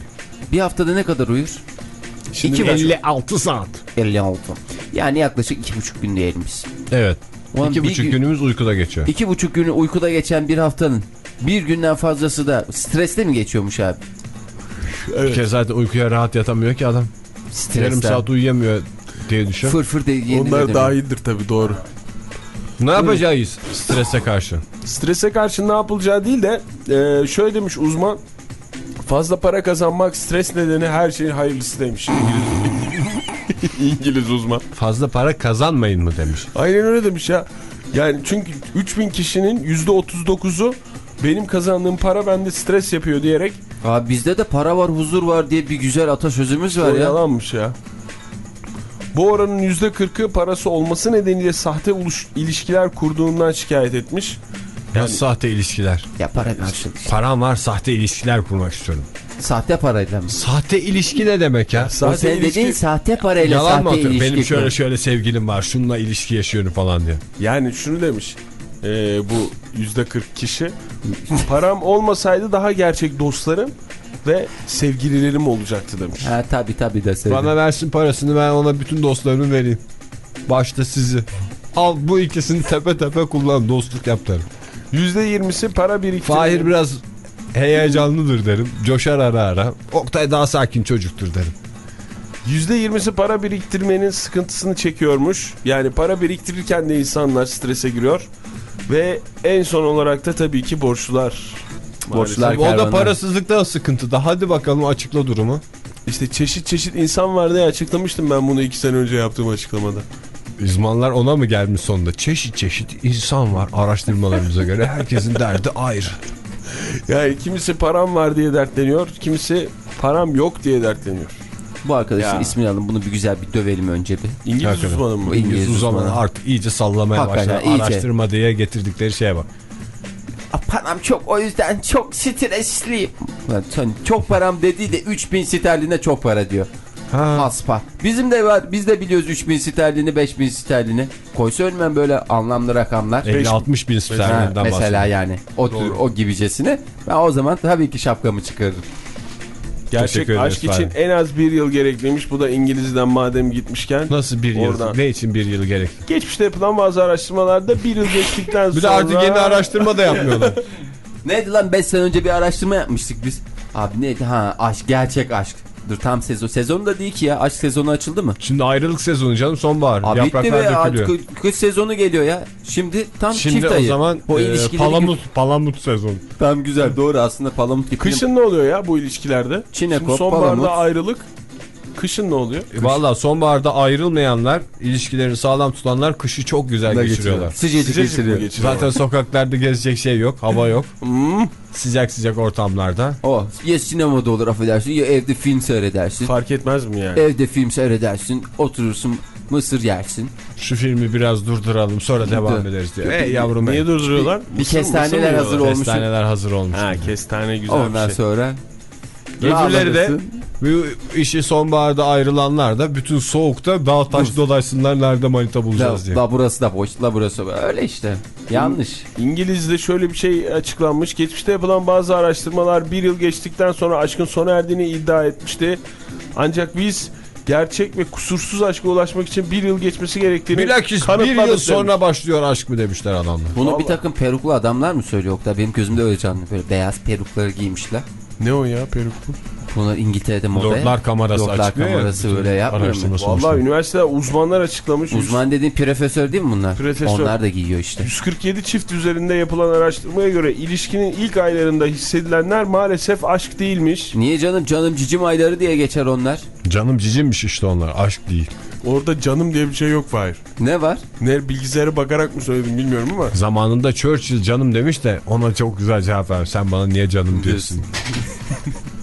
C: bir haftada ne kadar uyur?
D: Şimdi
C: İki
D: bir-
A: 56 saat.
C: 56. Yani yaklaşık 2,5 gün diyelim biz.
A: Evet.
C: Ulan
A: İki buçuk
C: gün-
A: günümüz uykuda geçiyor.
C: İki buçuk günü uykuda geçen bir haftanın bir günden fazlası da streste mi geçiyormuş abi?
A: Bir kere zaten uykuya rahat yatamıyor ki adam.
C: Stresten.
A: Yarım saat uyuyamıyor diye düşün.
C: Fır fır diye
D: Onlar dahildir tabii doğru.
A: Ne yapacağız strese karşı?
D: Strese karşı ne yapılacağı değil de e, şöyle demiş uzman. Fazla para kazanmak stres nedeni her şeyin hayırlısı demiş. İngiliz, uzman.
A: Fazla para kazanmayın mı demiş.
D: Aynen öyle demiş ya. Yani çünkü 3000 kişinin %39'u benim kazandığım para bende stres yapıyor diyerek
C: Abi bizde de para var huzur var diye bir güzel atasözümüz var
D: o
C: ya.
D: yalanmış ya. Bu oranın %40'ı parası olması nedeniyle sahte uluş, ilişkiler kurduğundan şikayet etmiş.
A: Ya sahte ilişkiler.
C: Ya para karşılığı.
A: Param var sahte ilişkiler kurmak istiyorum.
C: Sahte parayla mı?
A: Sahte ilişki ne demek ya?
C: O
D: Sahte
C: sen
D: ilişki-
C: dediğin sahte parayla
A: Yalan mı
C: sahte
A: atıyor?
C: ilişki.
A: Benim şöyle şöyle sevgilim var şununla ilişki yaşıyorum falan diye.
D: Yani şunu demiş e, bu %40 kişi param olmasaydı daha gerçek dostlarım ve sevgililerim olacaktı demiş.
C: Ha tabi tabi de sevdim.
A: Bana versin parasını ben ona bütün dostlarımı vereyim. Başta sizi. Al bu ikisini tepe tepe kullan dostluk yap derim.
D: %20'si para biriktirmeyi...
A: Fahir biraz heyecanlıdır derim. Coşar ara ara. Oktay daha sakin çocuktur derim.
D: %20'si para biriktirmenin sıkıntısını çekiyormuş. Yani para biriktirirken de insanlar strese giriyor. Ve en son olarak da tabii ki borçlular
C: Borçlular
A: O da parasızlıkta sıkıntıda. Hadi bakalım açıkla durumu.
D: İşte çeşit çeşit insan var diye açıklamıştım ben bunu iki sene önce yaptığım açıklamada.
A: Uzmanlar ona mı gelmiş sonunda? Çeşit çeşit insan var araştırmalarımıza göre. Herkesin derdi ayrı.
D: Yani kimisi param var diye dertleniyor, kimisi param yok diye dertleniyor.
C: Bu arkadaşın
D: Ya.
C: ismini alın bunu bir güzel bir dövelim önce bir.
D: İngiliz
A: Hakikaten.
D: uzmanı mı?
C: Bu İngiliz
A: İngiliz uzmanı
C: uzmanı.
A: artık iyice sallamaya
C: Hakikaten
A: başladı.
C: iyice.
A: Araştırma diye getirdikleri şeye bak.
C: "Aa, Param çok o yüzden çok stresliyim. Çok param dediği de 3000 sterline çok para diyor.
A: Ha.
C: Haspa. Bizim de var. Biz de biliyoruz 3000 sterlini 5000 sterlini. Koysa ölmem böyle anlamlı rakamlar.
A: 50-60 bin sterlinden
C: mesela
A: bahsediyor.
C: yani o tür o gibicesine. Ben o zaman tabii ki şapkamı çıkarırım.
D: Gerçek aşk için
A: Fahri.
D: en az bir yıl gerekliymiş. Bu da İngiliz'den madem gitmişken.
A: Nasıl bir yıl?
D: Oradan.
A: Ne için bir yıl gerek?
D: Geçmişte yapılan bazı araştırmalarda bir yıl geçtikten
A: Bir
D: sonra...
A: de artık yeni araştırma da yapmıyorlar.
C: Neydi lan 5 sene önce bir araştırma yapmıştık biz. Abi neydi ha aşk gerçek aşk. Dur tam sezon. Sezonu da değil ki ya. Aşk sezonu açıldı mı?
A: Şimdi ayrılık sezonu canım sonbahar.
C: Bitti
A: Yapraklar
C: be
A: dökülüyor.
C: artık kış sezonu geliyor ya. Şimdi tam
A: Şimdi
C: çift
A: o
C: ayı.
A: zaman
C: o
A: e, palamut, palamut sezonu.
C: tam güzel doğru aslında palamut gibi.
D: Kışın ne oluyor ya bu ilişkilerde?
C: Çinekop,
D: Şimdi sonbaharda
C: palamut.
D: ayrılık. Kışın ne oluyor?
A: E, Valla sonbaharda ayrılmayanlar, ilişkilerini sağlam tutanlar kışı çok güzel geçiriyorlar.
C: Sıcacık
D: Sıcacık
C: geçiriyor.
D: geçiriyor?
A: Zaten sokaklarda gezecek şey yok, hava yok.
D: Hmm,
A: Sıcak sıcak ortamlarda.
C: O ya sinemada olur affedersin ya evde film seyredersin.
D: fark etmez mi yani?
C: Evde film seyredersin oturursun mısır yersin.
A: Şu filmi biraz durduralım sonra devam
C: Dur.
A: ederiz diyor. Ey yavrum
D: Niye durduruyorlar?
C: Bir
D: Mısır-
C: kestaneler
D: mısır
C: hazır olmuş.
A: Kestaneler hazır olmuş.
D: Ha kestane güzel
C: Ondan
D: bir şey.
C: sonra
A: Geceleri de. Bu işi sonbaharda ayrılanlar da bütün soğukta dağ taş dolaşsınlar nerede manita
C: la,
A: bulacağız diye.
C: la burası da boş la burası öyle işte. Yanlış.
D: İngiliz'de şöyle bir şey açıklanmış. Geçmişte yapılan bazı araştırmalar bir yıl geçtikten sonra aşkın sona erdiğini iddia etmişti. Ancak biz gerçek ve kusursuz aşka ulaşmak için bir yıl geçmesi gerektiğini
A: Bilakis bir yıl
D: demiş.
A: sonra başlıyor aşk mı demişler adamlar.
C: Bunu bir
D: Vallahi.
C: takım peruklu adamlar mı söylüyor Oktay? Benim gözümde öyle canlı. Böyle beyaz perukları giymişler.
D: Ne o ya peruk bu?
C: Bunlar İngiltere'de moda.
A: Lordlar kamerası
C: Lordlar
A: açıklıyor ya,
C: kamerası
A: bütün
C: öyle yapmıyor mu?
A: sonuçları.
D: üniversite uzmanlar açıklamış.
C: Uzman dediğin profesör değil mi bunlar?
D: Profesör.
C: Onlar da giyiyor işte.
D: 147 çift üzerinde yapılan araştırmaya göre ilişkinin ilk aylarında hissedilenler maalesef aşk değilmiş.
C: Niye canım canım cicim ayları diye geçer onlar.
A: Canım cicimmiş işte onlar aşk değil.
D: Orada canım diye bir şey yok Fahir.
C: Ne var?
D: Ne bilgisayara bakarak mı söyledim bilmiyorum ama.
A: Zamanında Churchill canım demiş de ona çok güzel cevap vermiş. Sen bana niye canım diyorsun?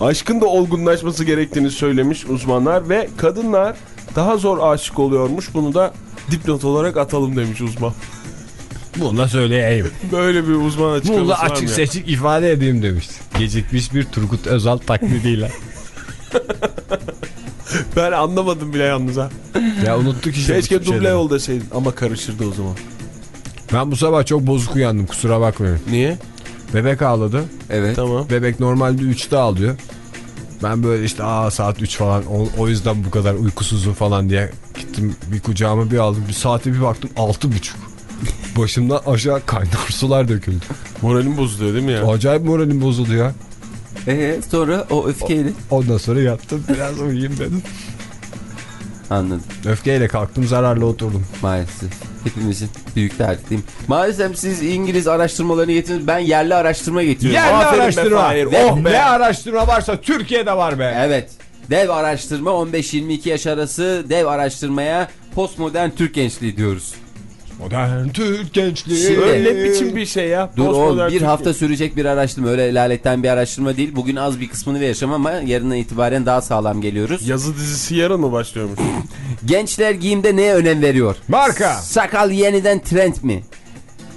D: Aşkın da olgunlaşması gerektiğini söylemiş uzmanlar ve kadınlar daha zor aşık oluyormuş. Bunu da dipnot olarak atalım demiş uzman.
A: Bunu da söyleyeyim.
D: Böyle bir uzman açıklaması
A: Bunu da açık seçik ifade edeyim demiş. Gecikmiş bir Turgut Özal taklidiyle.
D: Ben anlamadım bile yalnız ha.
A: ya unuttuk işte.
D: Keşke duble deseydin ama karışırdı o zaman.
A: Ben bu sabah çok bozuk uyandım kusura bakmayın.
D: Niye?
A: Bebek ağladı.
C: Evet.
D: Tamam.
A: Bebek normalde 3'te ağlıyor. Ben böyle işte aa saat 3 falan o, o yüzden bu kadar uykusuzum falan diye gittim bir kucağıma bir aldım. Bir saate bir baktım 6.30. Başımdan aşağı kaynar sular döküldü.
D: Moralim bozuluyor değil mi ya?
A: Acayip moralim bozuldu ya.
C: Ee, sonra o öfkeyle.
A: Ondan sonra yattım biraz uyuyayım dedim.
C: Anladım.
A: Öfkeyle kalktım zararla oturdum.
C: Maalesef. Hepimizin büyük mi? Maalesef siz İngiliz araştırmalarını getirdiniz. Ben yerli araştırma getiriyorum.
A: Yerli
D: Aferin be
A: araştırma.
D: Fahir,
A: Oh
D: oh be.
A: Ne araştırma varsa Türkiye'de var be.
C: Evet. Dev araştırma 15-22 yaş arası dev araştırmaya postmodern Türk gençliği diyoruz.
A: Modern Türk gençliği.
C: Şimdi-
D: Öyle ne biçim bir şey ya?
C: Dur o
D: Postmodern
C: bir hafta sürecek bir araştırma. Öyle laletten bir araştırma değil. Bugün az bir kısmını vereceğim ama yarından itibaren daha sağlam geliyoruz.
D: Yazı dizisi yarın mı başlıyormuş?
C: Gençler giyimde neye önem veriyor?
A: Marka.
C: Sakal yeniden trend mi?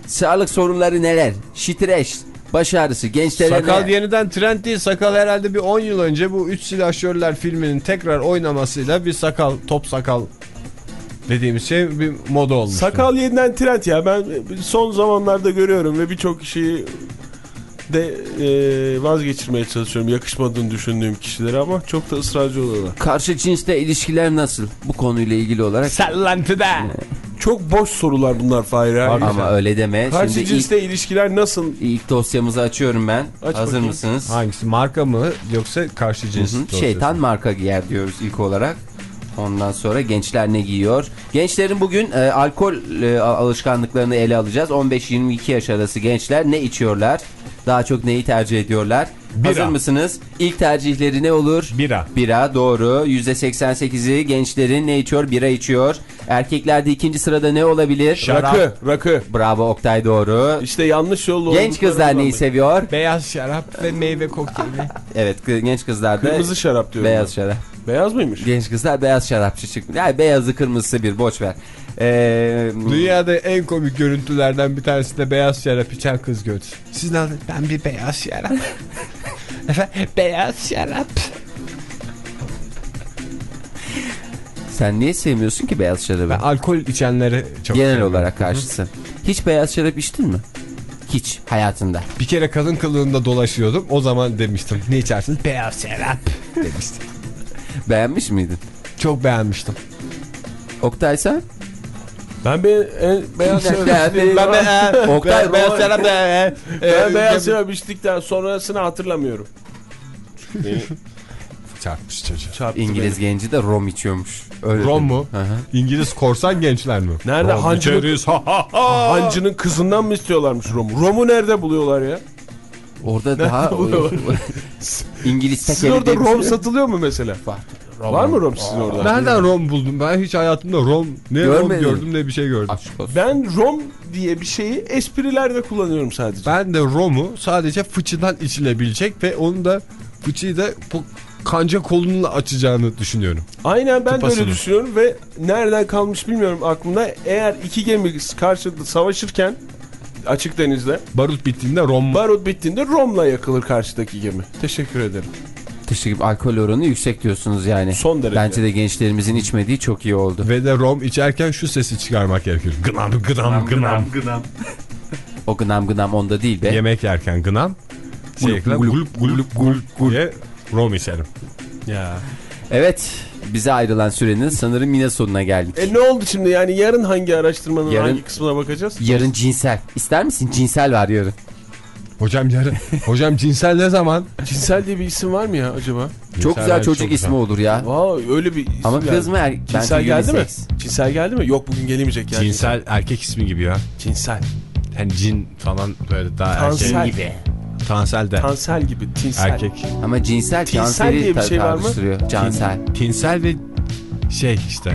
C: Sağlık sorunları neler? Şitreş, baş ağrısı, gençlere
A: Sakal
C: ne?
A: yeniden trend değil. Sakal herhalde bir 10 yıl önce bu 3 silahşörler filminin tekrar oynamasıyla bir sakal, top sakal dediğimiz şey bir moda olmuş.
D: Sakal yeniden trend ya. Ben son zamanlarda görüyorum ve birçok kişiyi de e, vazgeçirmeye çalışıyorum. Yakışmadığını düşündüğüm kişileri ama çok da ısrarcı oluyorlar.
C: Karşı cinsle ilişkiler nasıl? Bu konuyla ilgili olarak.
A: Sallantıda.
D: Çok boş sorular bunlar Fahir.
C: Ama öyle deme.
D: Karşı
C: Şimdi ilk,
D: cinsle ilişkiler nasıl?
C: ilk dosyamızı açıyorum ben.
D: Aç
C: Hazır
D: bakayım.
C: mısınız?
A: Hangisi marka mı yoksa karşı
C: Hı
A: cins?
C: hı.
A: dosyası?
C: Şeytan marka giyer diyoruz ilk olarak. Ondan sonra gençler ne giyiyor? Gençlerin bugün e, alkol e, alışkanlıklarını ele alacağız. 15-22 yaş arası gençler ne içiyorlar? Daha çok neyi tercih ediyorlar? Hazır mısınız? İlk tercihleri ne olur?
A: Bira.
C: Bira doğru. %88'i gençlerin ne içiyor? Bira içiyor. Erkeklerde ikinci sırada ne olabilir?
D: Rakı, rakı.
C: Bravo Oktay doğru.
D: İşte yanlış yol
C: Genç kızlar neyi seviyor?
A: Beyaz şarap ve meyve kokteyli.
C: Evet genç kızlar da
D: Kırmızı şarap diyorum.
C: beyaz
D: ben.
C: şarap.
D: Beyaz mıymış?
C: Genç kızlar beyaz şarapçı çıkmış. Yani beyazı kırmızısı bir boş ver. Ee,
A: Dünyada en komik görüntülerden bir tanesi de beyaz şarap içen kız gördü. Siz ne? Ben bir beyaz şarap. Efendim beyaz şarap.
C: sen niye sevmiyorsun ki beyaz şarabı?
A: Ben alkol içenleri çok
C: Genel
A: seviyorum.
C: olarak karşısın. Hiç beyaz şarap içtin mi? Hiç hayatında.
A: Bir kere kadın kılığında dolaşıyordum. O zaman demiştim. Ne içersiniz? Beyaz şarap demiştim.
C: Beğenmiş miydin?
A: Çok beğenmiştim.
C: Oktay sen?
D: Ben be, en, beyaz şarap içtim.
C: Ben be- Oktay
A: beyaz
C: o-
A: şarap be.
D: Ben beyaz şarap içtikten sonrasını hatırlamıyorum. Beni
A: Çarpmış çocuğu.
D: çarptı
C: İngiliz genci de rom içiyormuş. Öyle
A: Rom mu?
C: Hı hı.
A: İngiliz korsan gençler mi?
D: Nerede?
A: Rom
D: Hancının-
A: içeriz. Ha, ha,
D: beni.
A: ha.
D: Hancının kızından mı istiyorlarmış Rom'u? Rom'u nerede buluyorlar ya?
C: Orada daha İngiliz
D: Sizin orada Rom satılıyor mu mesela? Var. Var mı Rom sizin orada?
A: Nereden rom buldum? Ben hiç hayatımda rom ne rom
C: Görmedim.
A: gördüm ne bir şey gördüm.
C: Aşk olsun.
D: Ben Rom diye bir şeyi esprilerde kullanıyorum sadece.
A: Ben de romu sadece fıçıdan içilebilecek ve onu da fıçıyı da bu kanca kolunla açacağını düşünüyorum.
D: Aynen ben de
A: Tıpasını.
D: öyle düşünüyorum ve nereden kalmış bilmiyorum aklımda. Eğer iki gemi karşılıklı savaşırken açık denizde
A: Barut bittiğinde rom
D: barut bittiğinde Rom'la yakılır karşıdaki gemi. Teşekkür ederim.
C: Teşekkür Alkol oranı yüksek diyorsunuz yani.
D: Son derece.
C: Bence de gençlerimizin içmediği çok iyi oldu.
A: ve de rom içerken şu sesi çıkarmak gerekiyor. Gınam gınam gınam.
C: O gınam gınam onda değil be.
A: Yemek yerken gınam. Şey
C: Gulup, gulup,
A: gulup gulup gulup diye rom içerim.
D: Ya.
C: Evet bize ayrılan sürenin sanırım yine sonuna geldik.
D: E ne oldu şimdi yani yarın hangi araştırmanın
C: Yarın-
D: hangi kısmına bakacağız?
C: Yarın cinsel. İster misin? Cinsel var yarın.
A: Hocam yarın. Hocam cinsel ne zaman?
D: Cinsel diye bir isim var mı ya acaba?
C: Çok
A: Cinsel
C: güzel
A: evet,
C: çocuk
A: çok
C: ismi
A: güzel.
C: olur ya.
D: Vay öyle bir isim
C: Ama
D: geldi.
C: kız mı er?
D: Cinsel geldi mi? Cinsel geldi mi? Yok bugün gelemeyecek yani.
A: Cinsel erkek ismi gibi ya.
D: Cinsel.
A: Hani cin falan böyle daha
D: Tansel.
A: erkek gibi. Tansel de.
D: Tansel gibi. Tinsel.
A: Erkek.
C: Ama cinsel
D: Tinsel
C: canseri
D: diye bir şey var mı?
C: Cansel.
A: Tinsel ve şey işte.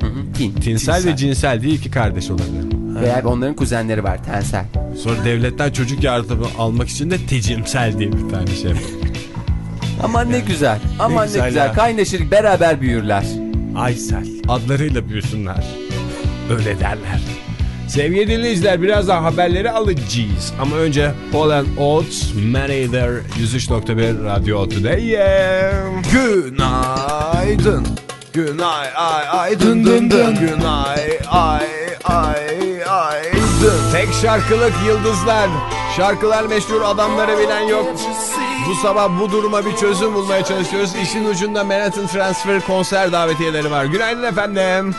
C: Hı hı. Tin.
A: Tinsel,
D: Tinsel.
A: ve cinsel diye iki kardeş olabilir.
C: Veya onların kuzenleri var. Tensel.
A: Sonra devletten çocuk yardımı almak için de tecimsel diye bir tane şey.
C: Aman ne güzel. Aman ne
D: güzel
C: güzel.
D: ya.
C: Kaynaşır beraber büyürler.
D: Aysel.
A: Adlarıyla büyüsünler. Öyle derler. Sevgili dinleyiciler birazdan haberleri alacağız. Ama önce Paul Oates, Many There 103.1 Radyo Today. Yeah.
F: Günaydın. Günay ay ay dın dın dın. Günay ay ay ay dın.
A: Tek şarkılık yıldızlar. Şarkılar meşhur adamları bilen yok. Bu sabah bu duruma bir çözüm bulmaya çalışıyoruz. İşin ucunda Manhattan Transfer konser davetiyeleri var. Günaydın efendim.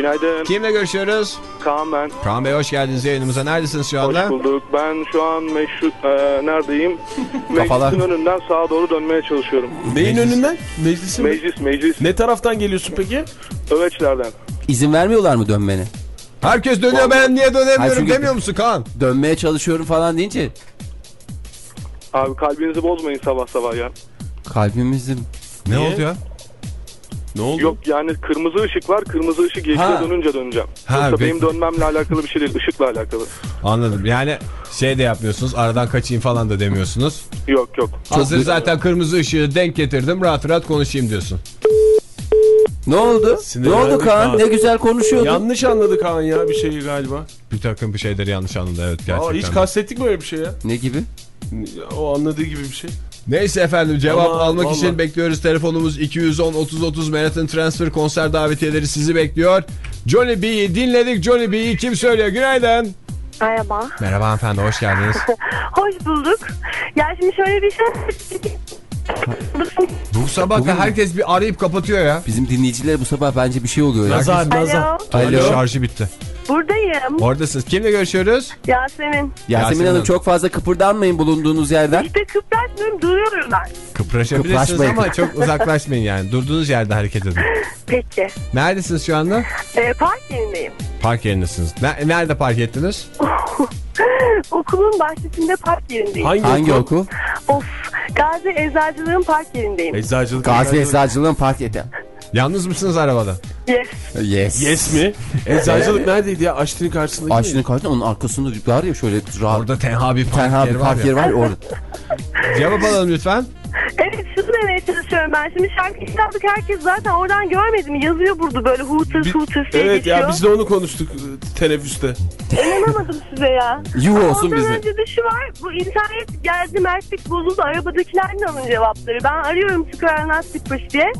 G: Günaydın.
A: Kimle görüşüyoruz?
G: Kaan ben.
A: Kaan Bey hoş geldiniz yayınımıza. Neredesiniz şu anda?
G: Hoş bulduk. Ben şu an meşhur, e, neredeyim?
C: Kafalar.
G: Meclisin önünden sağa doğru dönmeye çalışıyorum.
D: Neyin önünden? Meclisin mi?
G: Meclis, meclis.
D: Ne taraftan geliyorsun peki?
G: Öveçlerden.
C: İzin vermiyorlar mı dönmeni?
A: Herkes dönüyor ben niye dönemiyorum
C: Hayır,
A: demiyor musun Kaan?
C: Dönmeye çalışıyorum falan deyince
G: Abi kalbinizi bozmayın sabah sabah ya.
C: kalbimizin
A: Ne
D: Niye?
A: oldu ya?
D: Ne oldu?
G: Yok yani kırmızı ışık var. Kırmızı ışık yeşile
A: Ha.
G: dönünce döneceğim.
A: Ha,
G: Yoksa benim dönmemle alakalı bir şey değil. ışıkla alakalı.
A: Anladım. Yani şey de yapmıyorsunuz. Aradan kaçayım falan da demiyorsunuz.
G: Yok yok.
A: Hazır zaten kırmızı ışığı denk getirdim. Rahat rahat konuşayım diyorsun.
C: Ne oldu? Ne
D: Sinirlendik
C: oldu Kaan?
D: Kaan.
C: Ne güzel konuşuyordun.
D: Yanlış anladık Kaan ya bir şeyi galiba.
A: Bir takım bir şeyleri yanlış anladı. Evet gerçekten.
D: Aa, hiç kastettik mi öyle bir şey ya?
C: Ne gibi?
D: O anladığı gibi bir şey.
A: Neyse efendim cevap
D: Aman,
A: almak
D: vallahi.
A: için bekliyoruz. Telefonumuz 210 30 30 Manhattan Transfer konser davetiyeleri sizi bekliyor. Johnny B'yi dinledik. Johnny B'yi kim söylüyor? Günaydın.
H: Merhaba.
A: Merhaba hanımefendi hoş geldiniz.
H: Hoş bulduk. Ya şimdi şöyle bir şey
A: Bu sabah da herkes bir arayıp kapatıyor ya.
C: Bizim dinleyicilere bu sabah bence bir şey oluyor ya.
D: Nazar nazar.
H: Alo,
A: Alo. Şarjı bitti.
H: buradayım.
A: Oradasınız. Kimle görüşüyoruz?
H: Yasemin.
C: Yasemin
A: Yasemin
C: Hanım
A: Hanım.
C: çok fazla kıpırdanmayın bulunduğunuz yerden.
H: İşte kıpraşmıyorum, duruyorum ben.
A: Kıpraşabilirsiniz ama çok uzaklaşmayın yani. Durduğunuz yerde hareket edin.
H: Peki.
A: Neredesiniz şu anda?
H: Ee, park yerindeyim.
A: Park yerindesiniz. Ne- nerede park ettiniz?
H: Okulun bahçesinde park yerindeyim.
D: Hangi,
C: Hangi
D: okul?
C: okul?
H: Of. Gazi Eczacılığın park yerindeyim.
D: Eczacılık.
C: Gazi Eczacılığın park eti.
A: Yalnız mısınız arabada?
H: Yes.
C: Yes.
D: Yes mi? Eczacılık neredeydi ya? Aşçının karşısındaki
C: Ayşe'nin
D: miydi?
C: karşısında onun arkasında var ya şöyle rahat.
A: Orada tenha bir park
C: Tenha bir
A: yeri var
C: park
A: ya.
C: yeri var ya orada.
A: Cevap alalım lütfen.
H: Evet şunu demeye çalışıyorum ben. Şimdi şarkı kitaplık herkes zaten oradan görmedi mi? Yazıyor burada böyle
D: Bi-
H: hooter diye
D: Evet
H: geçiyor.
D: ya biz de onu konuştuk teneffüste.
H: İnanamadım size ya.
C: Yuh
H: Ama
C: olsun
H: Ondan
C: bize.
H: önce de şu var. Bu internet geldi mertlik bozuldu. Arabadakilerden alın cevapları. Ben arıyorum Not Secret diye.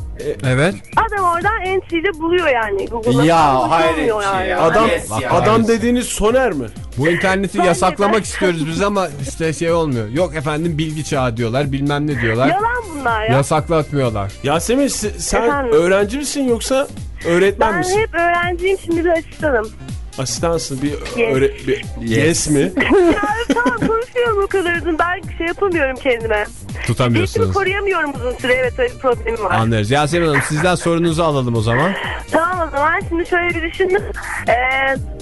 A: Evet.
H: Adam oradan entry ile buluyor yani. Google'da
C: Ya, hayret
H: bulamıyor
C: şey ya.
D: Adam
C: Yes ya.
D: adam dediğiniz Soner mi?
A: Bu interneti
H: de
A: yasaklamak istiyoruz biz ama işte şey olmuyor. Yok efendim bilgi çağı diyorlar bilmem ne diyorlar.
H: Yalan bunlar ya.
A: Yasaklatmıyorlar.
D: Yasemin se- sen
H: Efendim?
D: öğrenci misin yoksa öğretmen
H: ben
D: misin?
H: hep öğrenciyim şimdi de asistanım.
D: Asistansın bir,
H: Yes.
D: öğre bir yes.
C: Yes.
D: mi?
H: ya tamam konuşuyorum o kadar uzun. Ben şey yapamıyorum kendime.
A: Tutamıyorsunuz.
H: koruyamıyorum uzun süre. Evet öyle bir problemim var.
A: Anlarız. Yasemin Hanım sizden sorunuzu alalım o zaman.
H: Tamam o zaman şimdi şöyle bir düşündüm. Ee,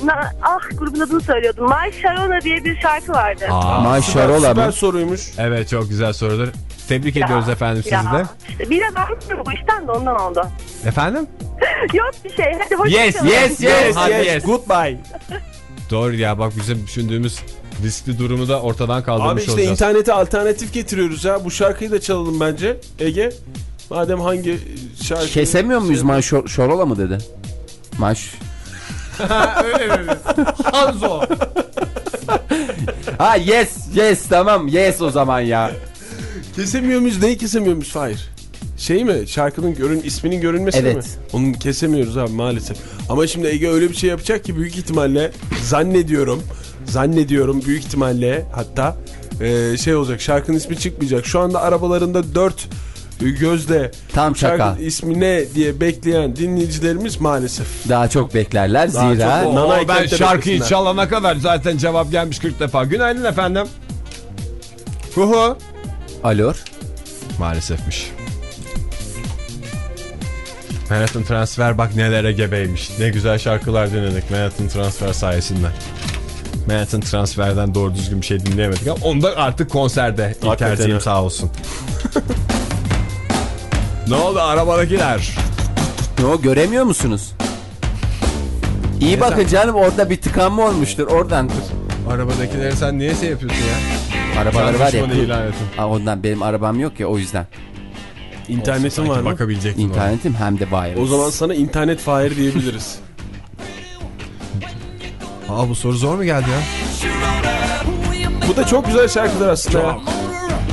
H: na- ah grubun adını söylüyordum. My Sharona diye bir şarkı vardı.
A: Aa,
C: Maşarola
D: Süper
C: mı?
D: soruymuş.
A: evet çok güzel sorular. Tebrik ediyoruz efendim sizi
H: Ya,
A: de.
H: bir de ben bu işten de ondan oldu.
A: Efendim?
H: Yok bir şey. Hadi hoşça
A: Yes,
H: kalın.
A: yes, yes,
D: Hadi
A: yes.
D: yes. Goodbye.
A: Doğru ya bak bizim düşündüğümüz riskli durumu da ortadan kaldırmış
D: Abi işte
A: olacağız.
D: internete alternatif getiriyoruz ya. Bu şarkıyı da çalalım bence. Ege. Madem hangi şarkı...
C: Kesemiyor muyuz Maşarola mı dedi? Maş.
A: Öyle mi? Hanzo.
C: Ha yes yes tamam yes o zaman ya.
D: Kesemiyor muyuz? Neyi kesemiyor muyuz? Hayır. Şey mi? Şarkının görün isminin görünmesi
C: Evet.
D: mi? Onu kesemiyoruz abi maalesef. Ama şimdi Ege öyle bir şey yapacak ki büyük ihtimalle zannediyorum. Zannediyorum büyük ihtimalle hatta e, şey olacak. Şarkının ismi çıkmayacak. Şu anda arabalarında dört gözle
C: Tam şaka.
D: ismi ne diye bekleyen dinleyicilerimiz maalesef.
C: Daha çok beklerler
D: Daha
C: zira.
D: çok-
A: Oo,
D: Nanay
A: ben
D: kente
A: şarkıyı
D: beklesinler.
A: çalana kadar zaten cevap gelmiş 40 defa. Günaydın efendim. Huhu.
C: Alor.
A: Maalesefmiş. Manhattan Transfer bak nelere gebeymiş. Ne güzel şarkılar dinledik Manhattan Transfer sayesinde. Manhattan Transfer'den doğru düzgün bir şey dinleyemedik ama onu da artık konserde. İlk tercihim sağ olsun. ne oldu arabadakiler?
C: O göremiyor musunuz? İyi bakın canım orada bir tıkanma olmuştur oradandır.
A: Arabadakileri sen niye şey yapıyorsun ya?
C: Arabaları var ya. Aa, ondan benim arabam yok ya o yüzden.
D: İnternetin var mı?
A: Bakabilecektin.
C: İnternetim hem de wireless.
D: O zaman sana internet fire diyebiliriz.
A: Aa bu soru zor mu geldi ya?
D: Bu da çok güzel şarkılar aslında.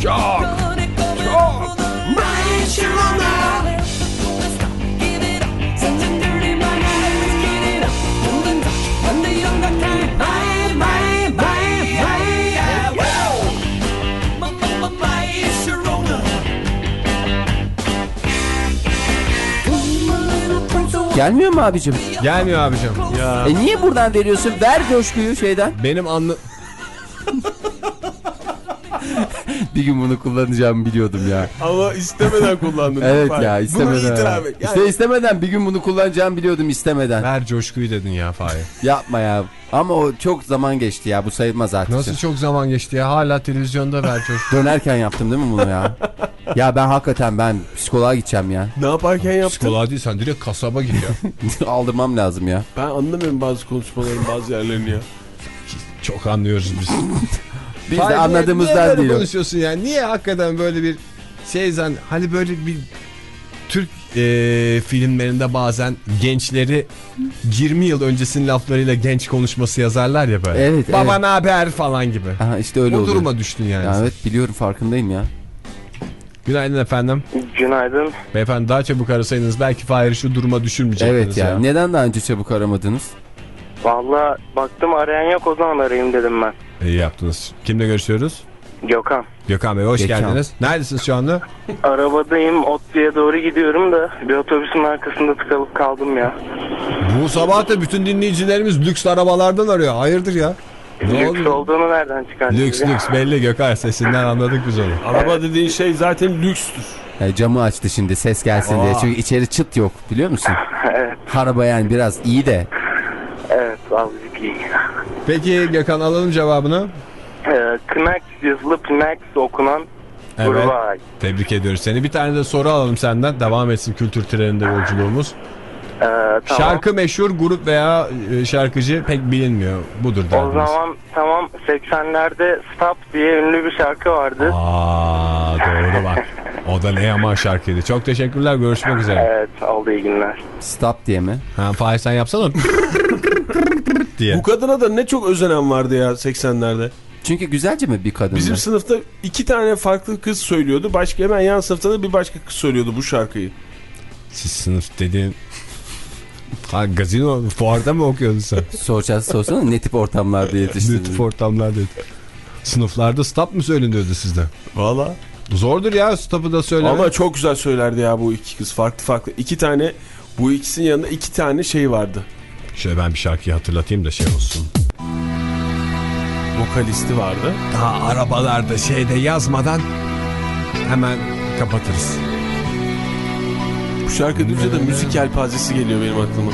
D: ya.
C: Gelmiyor mu abicim?
A: Gelmiyor abicim.
D: Ya.
C: E niye buradan veriyorsun? Ver coşkuyu şeyden.
A: Benim anlı...
C: Bir gün bunu kullanacağımı biliyordum ya.
D: Ama istemeden kullandın.
C: Evet
D: Fahir.
C: ya istemeden.
D: Bunu itiraf et. Yani
C: İşte istemeden bir gün bunu kullanacağımı biliyordum istemeden.
A: Ver coşkuyu dedin ya Fahir.
C: Yapma ya. Ama o çok zaman geçti ya bu sayılmaz artık.
A: Nasıl çok zaman geçti ya hala televizyonda ver coşku.
C: Dönerken yaptım değil mi bunu ya? ya ben hakikaten ben psikoloğa gideceğim ya.
D: ne yaparken yaptın?
A: Psikoloğa değil sen direkt kasaba gidiyor.
C: Aldırmam lazım ya.
D: Ben anlamıyorum bazı konuşmaların bazı yerlerini ya.
A: Çok anlıyoruz biz.
C: Biz
A: Hayır,
C: de
A: niye-
C: anladığımızdan
A: niye böyle
C: değil.
A: konuşuyorsun ya? Niye hakikaten böyle bir şey zan hani böyle bir Türk e, filmlerinde bazen gençleri 20 yıl öncesinin laflarıyla genç konuşması yazarlar ya böyle.
C: Evet,
A: Baba
C: evet.
A: ne haber falan gibi.
C: Aha, işte öyle
A: o
C: oluyor.
A: duruma düştün yani.
C: Ya evet biliyorum farkındayım ya.
A: Günaydın efendim.
G: Günaydın.
A: Beyefendi daha çabuk arasaydınız belki Fahir'i şu duruma düşürmeyecektiniz
C: Evet ya.
A: ya.
C: Neden daha önce çabuk aramadınız?
G: Valla baktım arayan yok o zaman arayayım dedim ben.
A: İyi yaptınız. Kimle görüşüyoruz?
G: Gökhan.
A: Gökhan Bey hoş
C: Gökhan.
A: geldiniz. Neredesiniz şu anda?
G: Arabadayım. Otlu'ya doğru gidiyorum da bir otobüsün arkasında tıkalıp kaldım ya.
A: Bu sabah da bütün dinleyicilerimiz lüks arabalardan arıyor. Hayırdır ya? Ne
G: Lüks
A: oldu?
G: olduğunu nereden çıkardın?
A: Lüks
G: ya?
A: lüks belli Gökhan sesinden anladık biz onu.
D: Araba dediğin şey zaten lükstür.
C: Yani camı açtı şimdi ses gelsin diye. Çünkü içeri çıt yok biliyor musun?
G: evet,
C: Araba yani biraz iyi de.
G: evet. Azıcık iyi.
A: Peki Gökhan alalım cevabını.
G: Ee, Knax yazılı Pnax okunan
A: Evet.
G: gruba ait.
A: Tebrik ediyoruz seni. Bir tane de soru alalım senden. Devam etsin kültür treninde yolculuğumuz.
G: Ee, tamam.
A: Şarkı meşhur grup veya e, şarkıcı pek bilinmiyor. Budur
G: O
A: derdimiz.
G: zaman tamam 80'lerde Stop diye ünlü bir şarkı vardı.
A: Aa doğru bak. O da ne yaman şarkıydı. Çok teşekkürler. Görüşmek üzere.
G: Evet oldu iyi günler.
C: Stop diye mi?
A: Ha, Fahir sen yapsana. Diye.
D: Bu kadına da ne çok özenen vardı ya 80'lerde.
C: Çünkü güzelce mi bir kadın?
D: Bizim sınıfta iki tane farklı kız söylüyordu. Başka hemen yan sınıfta da bir başka kız söylüyordu bu şarkıyı.
A: Siz sınıf dediğin... Ha, gazino fuarda mı okuyordun sen?
C: Soracağız sorsana ne tip ortamlarda
A: Ne
C: yetiştirdin?
A: tip ortamlarda? Sınıflarda stop mı söyleniyordu sizde? Valla. Zordur ya stop'u da söylemek.
D: Ama çok güzel söylerdi ya bu iki kız farklı farklı. İki tane bu ikisinin yanında iki tane şey vardı.
A: Şöyle ben bir şarkıyı hatırlatayım da şey olsun.
D: Vokalisti vardı.
A: Daha arabalarda şeyde yazmadan hemen kapatırız.
D: Bu şarkı duyunca da müzik yelpazesi geliyor benim aklıma.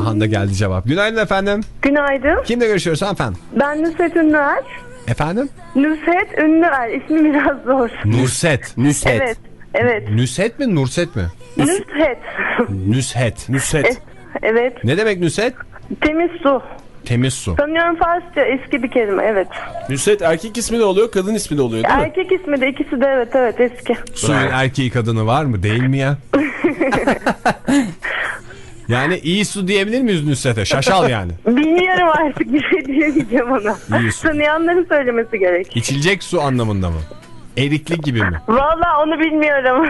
A: Aha da geldi cevap. Günaydın efendim.
H: Günaydın.
A: Kimle görüşüyoruz efendim?
H: Ben Nusret Ünlüer.
A: Efendim?
H: Nusret Ünlüer. İsmi biraz zor.
A: Nurset.
C: Nüshet.
H: Evet. Evet.
A: Nüset mi Nurset mi?
H: Nusret.
A: Nüshet.
D: Nusret.
H: Evet.
A: Ne demek Nüset?
H: Temiz su.
A: Temiz su.
H: Sanıyorum Farsça eski bir kelime. Evet.
D: Nusret erkek ismi de oluyor kadın ismi de oluyor değil mi?
H: Erkek ismi de ikisi de evet evet eski.
A: Suyun erkeği kadını var mı? Değil mi ya? yani iyi su diyebilir miyiz Nusret'e? Şaşal yani.
H: Bilmiyorum artık bir şey diyemeyeceğim ona.
A: İyi su.
H: Tanıyanların söylemesi gerek.
A: İçilecek su anlamında mı? Erikli gibi mi?
H: Valla onu bilmiyorum.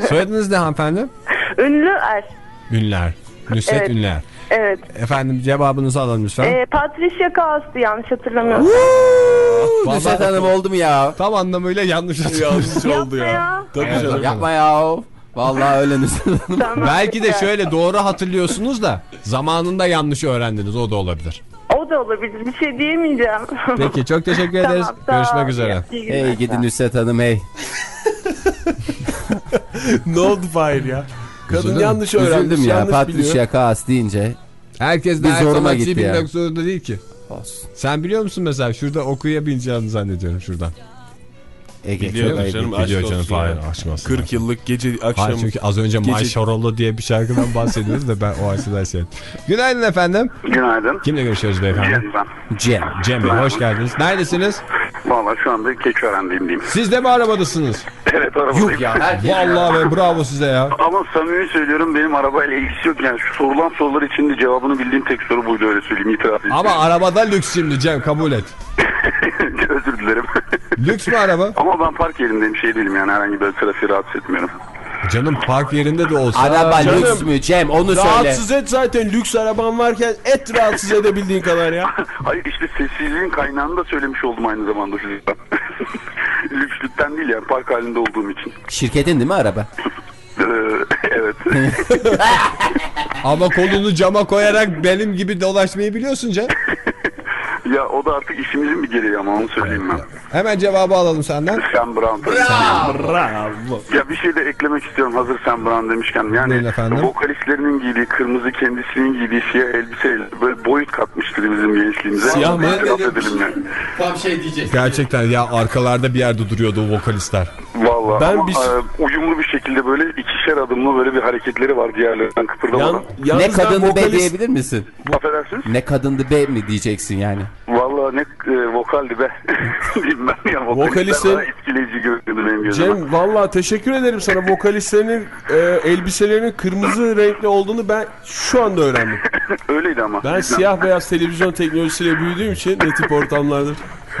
A: Soyadınız ne hanımefendi?
H: Ünlü er.
A: Ünler. Nusret
H: Evet.
A: Ünler.
H: Evet.
A: Efendim cevabınızı alalım lütfen.
H: Ee, Patricia Kaas'tı yanlış hatırlamıyorsam.
A: Vallahi
C: Nüshet Hanım oldu mu ya?
A: Tam anlamıyla yanlış
D: Yanlış oldu ya.
H: ya.
D: Tabii
A: Evet,
D: canım.
C: Yapma ya. Vallahi öyle Hanım.
H: Tamam,
A: Belki de şöyle doğru hatırlıyorsunuz da zamanında yanlış öğrendiniz. O da olabilir.
H: O da olabilir. Bir şey diyemeyeceğim.
A: Peki çok teşekkür
H: Tamam,
A: ederiz.
H: ol.
A: Görüşmek üzere.
H: İyi.
C: Hey gidin Nüshet Hanım hey.
D: ne oldu Fahir ya? Kadın
A: Üzüldüm.
D: yanlış öğrenmiş,
C: Üzüldüm ya Patricia
D: biliyor.
C: Kaas deyince.
A: Herkes de
C: Bir
A: her sanatçıyı
C: gitti ya.
A: bilmek zorunda değil ki.
C: Olsun.
A: Sen biliyor musun mesela şurada okuyabileceğini zannediyorum şuradan.
C: Ege
D: Biliyor
C: çok
D: canım,
A: Biliyor
D: aşk
A: canım Fahir
D: ya.
A: aşk olsun.
D: 40 yıllık gece akşam.
A: Hayır çünkü az önce
D: Gece-
A: Şarollo diye bir şarkıdan bahsediyoruz da ben o açıdan şey. Günaydın efendim.
I: Günaydın.
A: Kimle görüşüyoruz beyefendi?
I: Cem ben.
C: Cem.
A: Cem Bey hoş geldiniz. Neredesiniz?
I: Valla şu anda Keçiören'deyim diyeyim.
A: Siz de mi arabadasınız?
I: Evet arabadayım.
C: Yuh ya herkes.
A: Vallahi be bravo size ya.
I: Ama samimi söylüyorum benim arabayla ilgisi yok. Yani şu sorulan sorular içinde cevabını bildiğim tek soru buydu öyle söyleyeyim. İtiraf edeyim.
A: Ama arabada lüks şimdi Cem kabul et.
I: Özür dilerim.
A: Lüks mü araba?
I: Ama ben park yerindeyim şey değilim yani herhangi bir trafiği rahatsız etmiyorum.
A: Canım park yerinde de olsa.
C: Araba
D: Canım.
C: lüks mü Cem onu söyle.
D: Rahatsız et zaten lüks araban varken et rahatsız edebildiğin kadar ya.
I: Hayır işte sessizliğin kaynağını da söylemiş oldum aynı zamanda size. Lükslükten değil yani park halinde olduğum için.
C: Şirketin değil mi araba?
I: Ee, evet.
A: Ama kolunu cama koyarak benim gibi dolaşmayı biliyorsun Cem.
I: Ya o da artık işimizin bir gereği ama onu söyleyeyim ben.
A: Hemen cevabı alalım senden.
I: Sam Brown. tabii.
D: Bravo.
I: Ya bir şey de eklemek istiyorum hazır Sam Brown demişken. Yani
A: efendim.
I: vokalistlerinin giydiği kırmızı kendisinin giydiği siyah elbiseyle böyle boyut katmıştır bizim gençliğimize.
D: Siyah mı?
I: İtiraf edelim yani.
C: Tam şey diyecek.
A: Gerçekten ya arkalarda bir yerde duruyordu o vokalistler.
I: Valla
D: Ben
I: ama
D: bir-
I: e, uyumlu bir şekilde böyle ikişer adımlı böyle bir hareketleri var diğerlerinden kıpırdamadan.
D: Yan,
C: Ne kadındı be
D: vokalist-
C: diyebilir misin?
I: Affedersiniz.
C: Ne kadındı be mi diyeceksin yani?
I: Valla ne e, vokaldi be. Ben ya.
D: Vokalistler-
I: etkileyici benim gözüme.
D: Cem valla teşekkür ederim sana. Vokalistlerinin e, elbiselerinin kırmızı renkli olduğunu ben şu anda öğrendim.
I: Öyleydi ama.
D: Ben siyah beyaz televizyon teknolojisiyle büyüdüğüm için ne tip ortamlarda.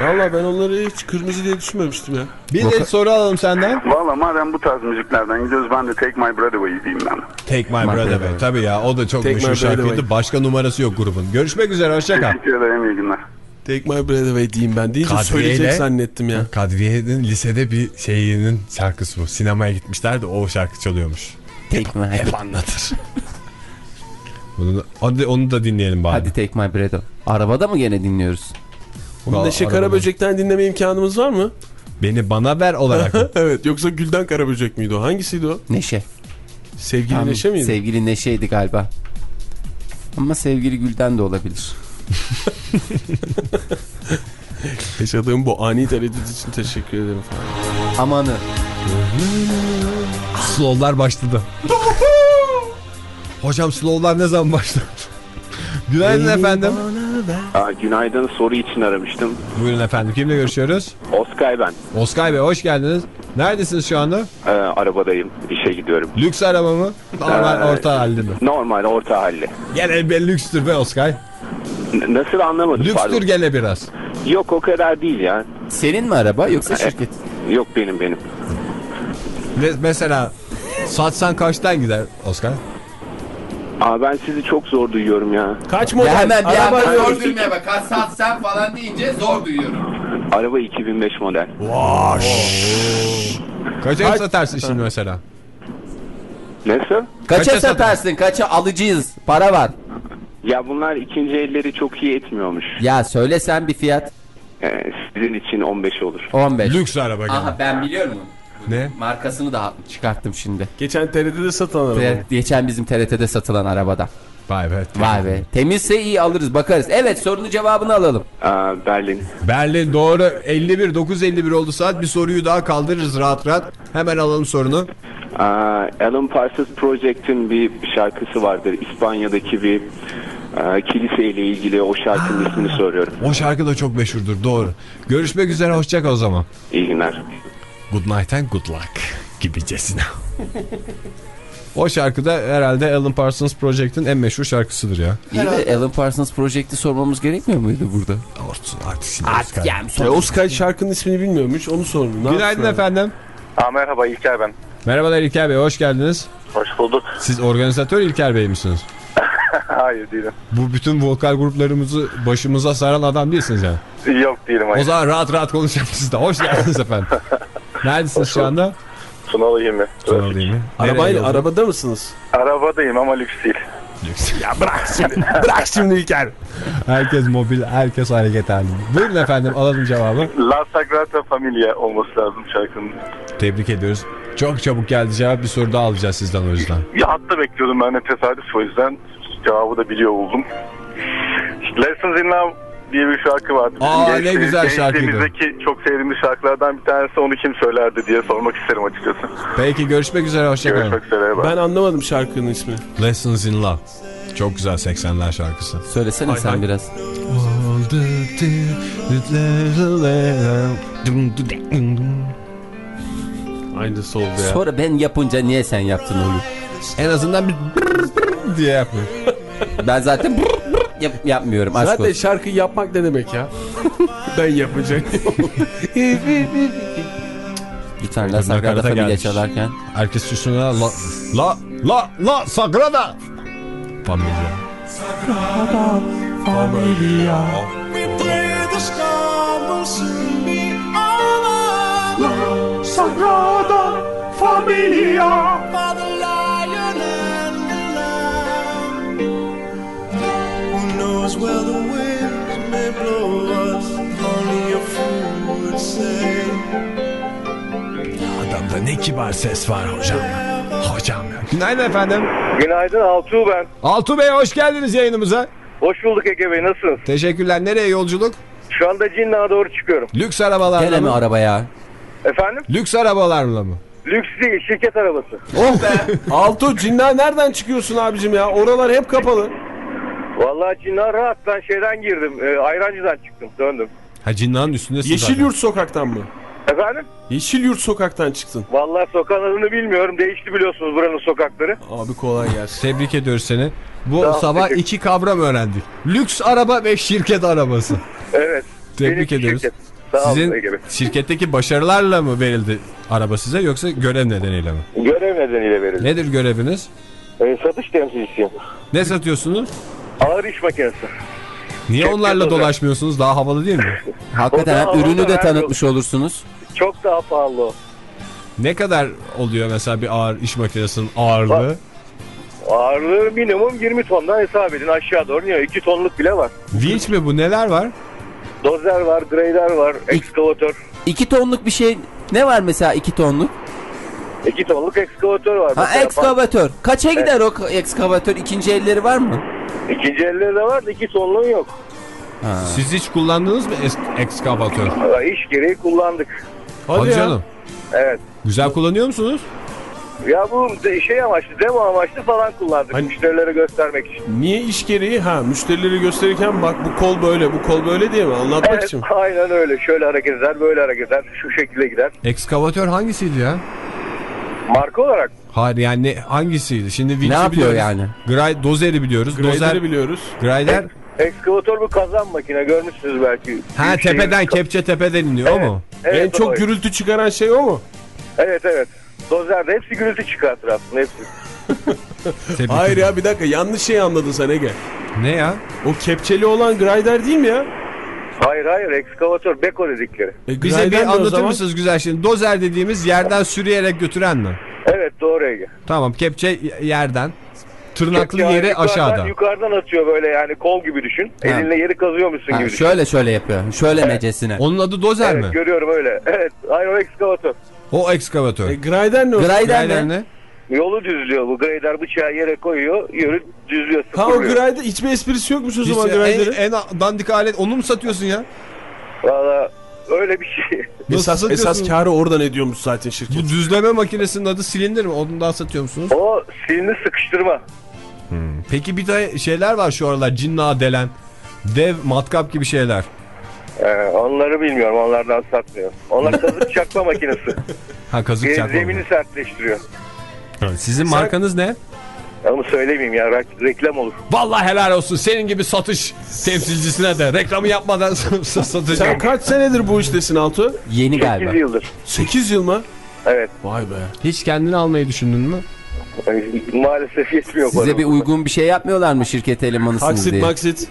D: Valla ben onları hiç kırmızı diye düşünmemiştim ya.
A: Bir de soru alalım senden.
I: Valla madem bu tarz müziklerden gidiyoruz ben de Take My Breath Away diyeyim ben.
A: Take My Breath Away. Tabii ya o da çok
D: Take
A: meşhur
D: Breath
A: şarkıydı. Başka numarası yok grubun. Görüşmek üzere hoşça kal.
I: Teşekkür ederim iyi günler.
D: Take My Breath Away diyeyim ben deyince
A: Kadriye
D: söyleyecek
A: ile-
D: zannettim ya.
A: Kadriye'nin lisede bir şeyinin şarkısı bu. Sinemaya gitmişler de o şarkı çalıyormuş.
C: Take my,
A: Hep anlatır. Bunu, da- hadi onu da dinleyelim bari.
C: hadi take my breath away. Arabada mı gene dinliyoruz?
D: Onun Neşe. Karaböcek'ten dinleme imkanımız var mı?
A: Beni bana ver olarak mı?
D: evet yoksa Gülden Karaböcek miydi o? Hangisiydi o?
C: Neşe.
D: Sevgili
C: Tamam,
D: Neşe miydi?
C: Sevgili Neşe'ydi galiba. Ama sevgili Gülden de olabilir.
D: Yaşadığım bu ani tereddüt için teşekkür ederim falan.
C: Amanı.
A: Slow'lar başladı. Hocam slow'lar ne zaman başladı? Günaydın efendim.
J: Aa, günaydın soru için aramıştım.
A: Buyurun efendim. Kimle görüşüyoruz?
J: Oskay ben.
A: Oskay Bey hoş geldiniz. Neredesiniz şu anda?
J: Ee, arabadayım. İşe gidiyorum.
A: Lüks araba mı? Normal
J: Ee,
A: orta halde mi?
J: Normal orta halli.
A: Gene bir lükstür be Oskay.
J: Nasıl anlamadım
A: Lükstür
J: pardon.
A: gene biraz.
J: Yok o kadar değil ya.
C: Senin mi araba yoksa şirket?
J: Yok benim benim.
A: Ve mesela satsan kaçtan gider Oskay?
J: Aa, ben sizi çok zor duyuyorum ya.
D: Kaç model?
C: Ya hemen bir
D: Araba
C: zor duymaya bak. Kaç saat sen falan deyince zor duyuyorum.
J: Araba 2005 model.
A: Kaça
D: Kaç-
A: satarsın şimdi mesela?
J: Nasıl?
C: Kaça,
A: Kaça
C: satarsın? Kaça alıcıyız? Para var.
J: Ya bunlar ikinci elleri çok iyi etmiyormuş.
C: Ya söyle sen bir fiyat.
J: Ee, sizin için 15 olur.
C: 15.
A: Lüks araba gene.
C: Aha ben biliyorum.
A: Ne?
C: Markasını da çıkarttım şimdi.
D: Geçen TRT'de satılan araba.
C: Geçen bizim TRT'de satılan arabadan.
A: Vay be.
C: Vay be. Temizse iyi alırız bakarız. Evet sorunun cevabını alalım.
J: Aa, Berlin.
A: Berlin doğru 51 951 oldu saat bir soruyu daha kaldırırız rahat rahat. Hemen alalım sorunu.
J: Aa, Alan Parsons Project'in bir şarkısı vardır. İspanya'daki bir e, kiliseyle ilgili o şarkının ismini soruyorum.
A: O şarkı da çok meşhurdur doğru. Görüşmek üzere hoşça kal o zaman.
J: İyi günler.
A: Good night and good luck gibicesine. o şarkı da herhalde Alan Parsons Project'in en meşhur şarkısıdır ya.
C: İyi de Alan Parsons Project'i sormamız gerekmiyor muydu burada?
A: Olsun artık şimdi.
C: Artık yani
D: E, Oskay şarkının ismini bilmiyormuş onu sordum. Ne
A: Günaydın
D: yapsın
A: efendim.
K: Aa, merhaba İlker ben.
A: Merhabalar İlker Bey hoş geldiniz.
K: Hoş bulduk.
A: Siz organizatör İlker Bey misiniz?
K: Hayır değilim.
A: Bu bütün vokal gruplarımızı başımıza saran adam değilsiniz yani.
K: Yok değilim.
A: O
K: Hayır.
A: zaman rahat rahat konuşalım siz de. Hoş geldiniz efendim. Neredesiniz şu anda?
K: Tunalı mi?
A: Sonra değil mi?
D: Arabayla, arabada mısınız?
K: Arabadayım ama lüks değil.
D: Ya bırak şimdi. bırak şimdi İlker.
A: Herkes mobil, herkes hareket halinde. Buyurun efendim alalım cevabı.
K: La Sagrada Familia olması lazım şarkının.
A: Tebrik ediyoruz. Çok çabuk geldi cevap. Bir soru daha alacağız sizden o yüzden.
K: Ya hatta bekliyordum ben de tesadüf o yüzden cevabı da biliyor oldum. Lessons in Love diye bir şarkı vardı. Bizim
A: Aa, ne
K: gençliğimiz-
A: güzel şarkıydı.
K: Gençliğimizdeki çok sevdiğimiz şarkılardan bir tanesi onu kim söylerdi diye sormak isterim açıkçası.
A: Peki görüşmek üzere. Hoşçakalın.
K: Görüşmek üzere. bye.
D: Ben anlamadım şarkının ismini.
A: Lessons in Love. Çok güzel 80'ler şarkısı.
C: Söylesene
D: Hay
C: sen
D: hay.
C: biraz.
D: Aynısı oldu ya.
C: Sonra ben yapınca niye sen yaptın onu?
A: En azından bir diye yapıyor.
C: Ben zaten yap- yapmıyorum aşk
D: Zaten
C: olsun.
D: şarkı yapmak ne demek ya? ben yapacak.
C: Lütfen La Sagrada Familia çalarken.
A: Herkes üstüne la la la la sagrada. Familia. Adamda ne kibar ses var hocam. Hocam. Günaydın efendim.
K: Günaydın Altuğ ben.
A: Altu Bey hoş geldiniz yayınımıza.
K: Hoş bulduk Ege Bey nasılsınız?
A: Teşekkürler. Nereye yolculuk?
K: Şu anda Cinnah'a doğru çıkıyorum.
A: Lüks arabalarla
C: Gene mi
A: mı?
C: araba ya?
K: Efendim?
A: Lüks arabalarla mı?
K: Lüks değil şirket arabası.
D: oh be. Alto cinler nereden çıkıyorsun abicim ya? Oralar hep kapalı.
L: Vallahi Cinnar rahat ben şeyden girdim. E, Ayrancı'dan çıktım döndüm.
A: Ha cinnanın üstündesin
D: Yeşil
A: zaten.
D: Yurt sokaktan mı?
L: Efendim?
D: Yeşil Yurt sokaktan çıktın.
L: Vallahi sokağın adını bilmiyorum. Değişti biliyorsunuz buranın sokakları.
D: Abi kolay gelsin.
A: Tebrik ediyoruz seni. Bu
L: ol,
A: sabah
L: teşekkür-
A: iki kavram öğrendik. Lüks araba ve şirket arabası.
L: Evet.
A: Tebrik
L: Benimki
A: ediyoruz.
L: şirket. Sağ olun
A: Sizin
L: Ege Bey.
A: şirketteki başarılarla mı verildi araba size yoksa görev nedeniyle mi?
L: Görev nedeniyle verildi.
A: Nedir göreviniz?
L: E, satış temsilcisiyim.
A: Ne satıyorsunuz?
L: Ağır iş makinesi.
A: Niye onlarla dolaşmıyorsunuz? Daha havalı değil mi?
C: Hakikaten hem ürünü de tanıtmış olursunuz.
L: Çok daha pahalı o.
A: Ne kadar oluyor mesela bir ağır iş makinesinin ağırlığı?
L: Ağırlığı minimum 20 tondan hesap edin aşağı doğru iniyor. 2 tonluk bile var.
A: Vinç mi bu? Neler var?
L: Dozer var, grader var, ekskavatör.
C: 2 tonluk bir şey ne var mesela 2 tonluk?
L: 2 tonluk ekskavatör var.
C: Ha ekskavatör. Kaça gider o ekskavatör? İkinci elleri var mı?
L: İkinci elleri de var da 2 tonluğu yok.
A: Siz hiç kullandınız mı es- ekskavatör?
L: İş gereği kullandık.
A: Hadi,
D: ya.
A: canım.
L: Evet.
A: Güzel kullanıyor musunuz?
L: Ya bu de- şey amaçlı, demo amaçlı falan kullandık.
D: Hani-
L: Müşterilere göstermek için.
D: Niye iş gereği? Ha müşterileri gösterirken bak bu kol böyle bu kol böyle diye mi? Anlatmak
L: Evet,
D: için mi?
L: aynen öyle. Şöyle hareket eder, böyle hareket eder. Şu şekilde gider.
A: Ekskavatör hangisiydi ya?
L: Marka olarak
A: Hayır yani ne- hangisiydi? Şimdi
C: Ne yapıyor
A: biliyoruz.
C: yani?
A: Gray, dozeri biliyoruz.
D: Grader'i
A: Dozer,
D: biliyoruz.
A: Grider.
L: ekskavatör bu kazan makine. Görmüşsünüz belki.
A: Ha tepeden kepçe tepeden iniyor o
L: Evet.
A: mu?
L: Evet,
D: en çok
L: o.
D: gürültü çıkaran şey o mu?
L: Evet evet. Dozerde hepsi gürültü çıkartır aslında hepsi.
D: Hayır ya bir dakika yanlış şey anladın sen Ege.
A: Ne ya?
D: O kepçeli olan grider değil mi ya?
L: Hayır hayır ekskavatör beko dedikleri.
D: E,
A: Bize bir anlatır
D: zaman?
A: mısınız güzel şimdi? Dozer dediğimiz yerden sürüyerek götüren mi?
L: Evet doğru Ege.
A: Tamam kepçe yerden. Tırnaklı
L: Yani
A: yeri
L: yukarıdan-
A: aşağıda.
L: Yukarıdan atıyor böyle yani kol gibi düşün. Elinle yeri kazıyormuşsun
C: Ha,
L: gibi düşün.
C: şöyle şöyle yapıyor. Şöyle mecesine.
A: Onun adı dozer
L: Evet
A: mi?
L: görüyorum öyle. Evet hayır o ekskavatör.
A: O ekskavatör.
D: E, grider ne?
C: Grider
A: Grider
C: ne?
A: ne?
L: Yolu düzlüyor bu. Grader bıçağı yere koyuyor. Yürü düzlüyor.
D: Ha o
L: sıfırlıyor.
D: grider hiçbir esprisi yokmuş o zaman
A: Hiç- en,
D: grider'in.
A: en dandik alet onu mu satıyorsun ya?
L: Valla öyle bir şey.
D: Esas,
A: satıyorsun?
D: esas karı oradan ediyormuş zaten şirket.
A: Bu düzleme makinesinin adı silindir mi? Ondan satıyor musunuz?
L: O silini sıkıştırma.
A: Peki bir de şeyler var şu aralar cinna delen. Dev matkap gibi şeyler.
L: Ee, onları bilmiyorum. Onlardan satmıyor. Onlar kazık çakma makinesi.
A: Ha kazık çakma.
L: Zemini sertleştiriyor.
A: Sizin markanız ne?
L: Onu söylemeyeyim ya. Re- reklam olur.
A: Vallahi helal olsun. Senin gibi satış temsilcisine de reklamı yapmadan satacağım.
D: Sen kaç senedir bu iştesin Altu?
C: Yeni
L: 8
C: galiba.
L: yıldır.
D: 8 yıl mı?
L: Evet.
D: Vay be.
A: Hiç kendini almayı düşündün mü?
L: Yani Maalesef yetmiyor
C: Size
L: bana.
C: bir uygun bir şey yapmıyorlar mı şirket elemanısınız
D: Taksit
C: diye?
D: maksit.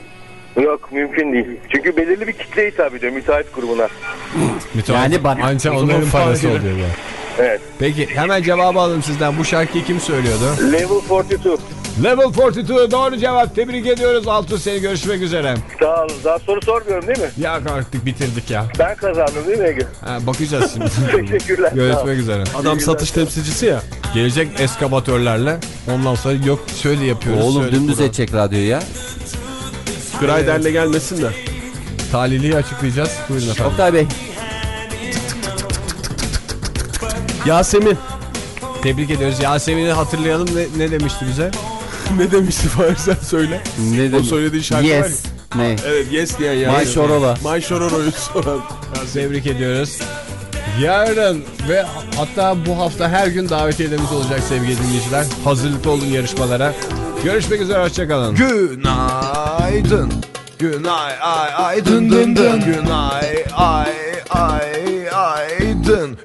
L: Yok mümkün değil. Çünkü belirli bir kitleye hitap ediyor. Müteahhit grubuna.
C: Yani bana.
A: Ancak onların parası oluyor ya.
L: Evet.
A: Peki hemen cevabı alalım sizden. Bu şarkıyı kim söylüyordu?
L: Level 42.
A: Level 42 doğru cevap. Tebrik ediyoruz Altun seni görüşmek üzere.
L: Sağ olun. Daha soru sormuyorum değil mi?
A: Ya artık bitirdik ya.
L: Ben kazandım değil mi Ege?
A: Ha, bakacağız şimdi.
L: Teşekkürler.
A: Görüşmek üzere.
D: Adam satış temsilcisi ya.
A: Gelecek eskavatörlerle ondan sonra yok şöyle yapıyoruz.
C: Oğlum
A: şöyle
C: dümdüz edecek radyoyu ya.
D: Grider'le gelmesin de.
A: Taliliği açıklayacağız. Buyurun efendim.
C: Oktay Bey.
D: Yasemin.
A: Tebrik ediyoruz. Yasemin'i hatırlayalım. Ne, ne demişti bize?
D: ne demişti Fahir sen söyle.
C: Ne
D: O
C: demek?
D: söylediği şarkı var ya.
C: Yes. Ne?
D: Evet yes diyen ya.
C: May Şorola.
D: May Şorolo'yu soran.
A: Tebrik ediyoruz. Yarın ve hatta bu hafta her gün davetiyelimiz olacak sevgili dinleyiciler. Hazırlıklı olun yarışmalara. Görüşmek üzere hoşçakalın.
F: Günaydın. Günay ay ay dın dın dın. Günay ay ay ay dın.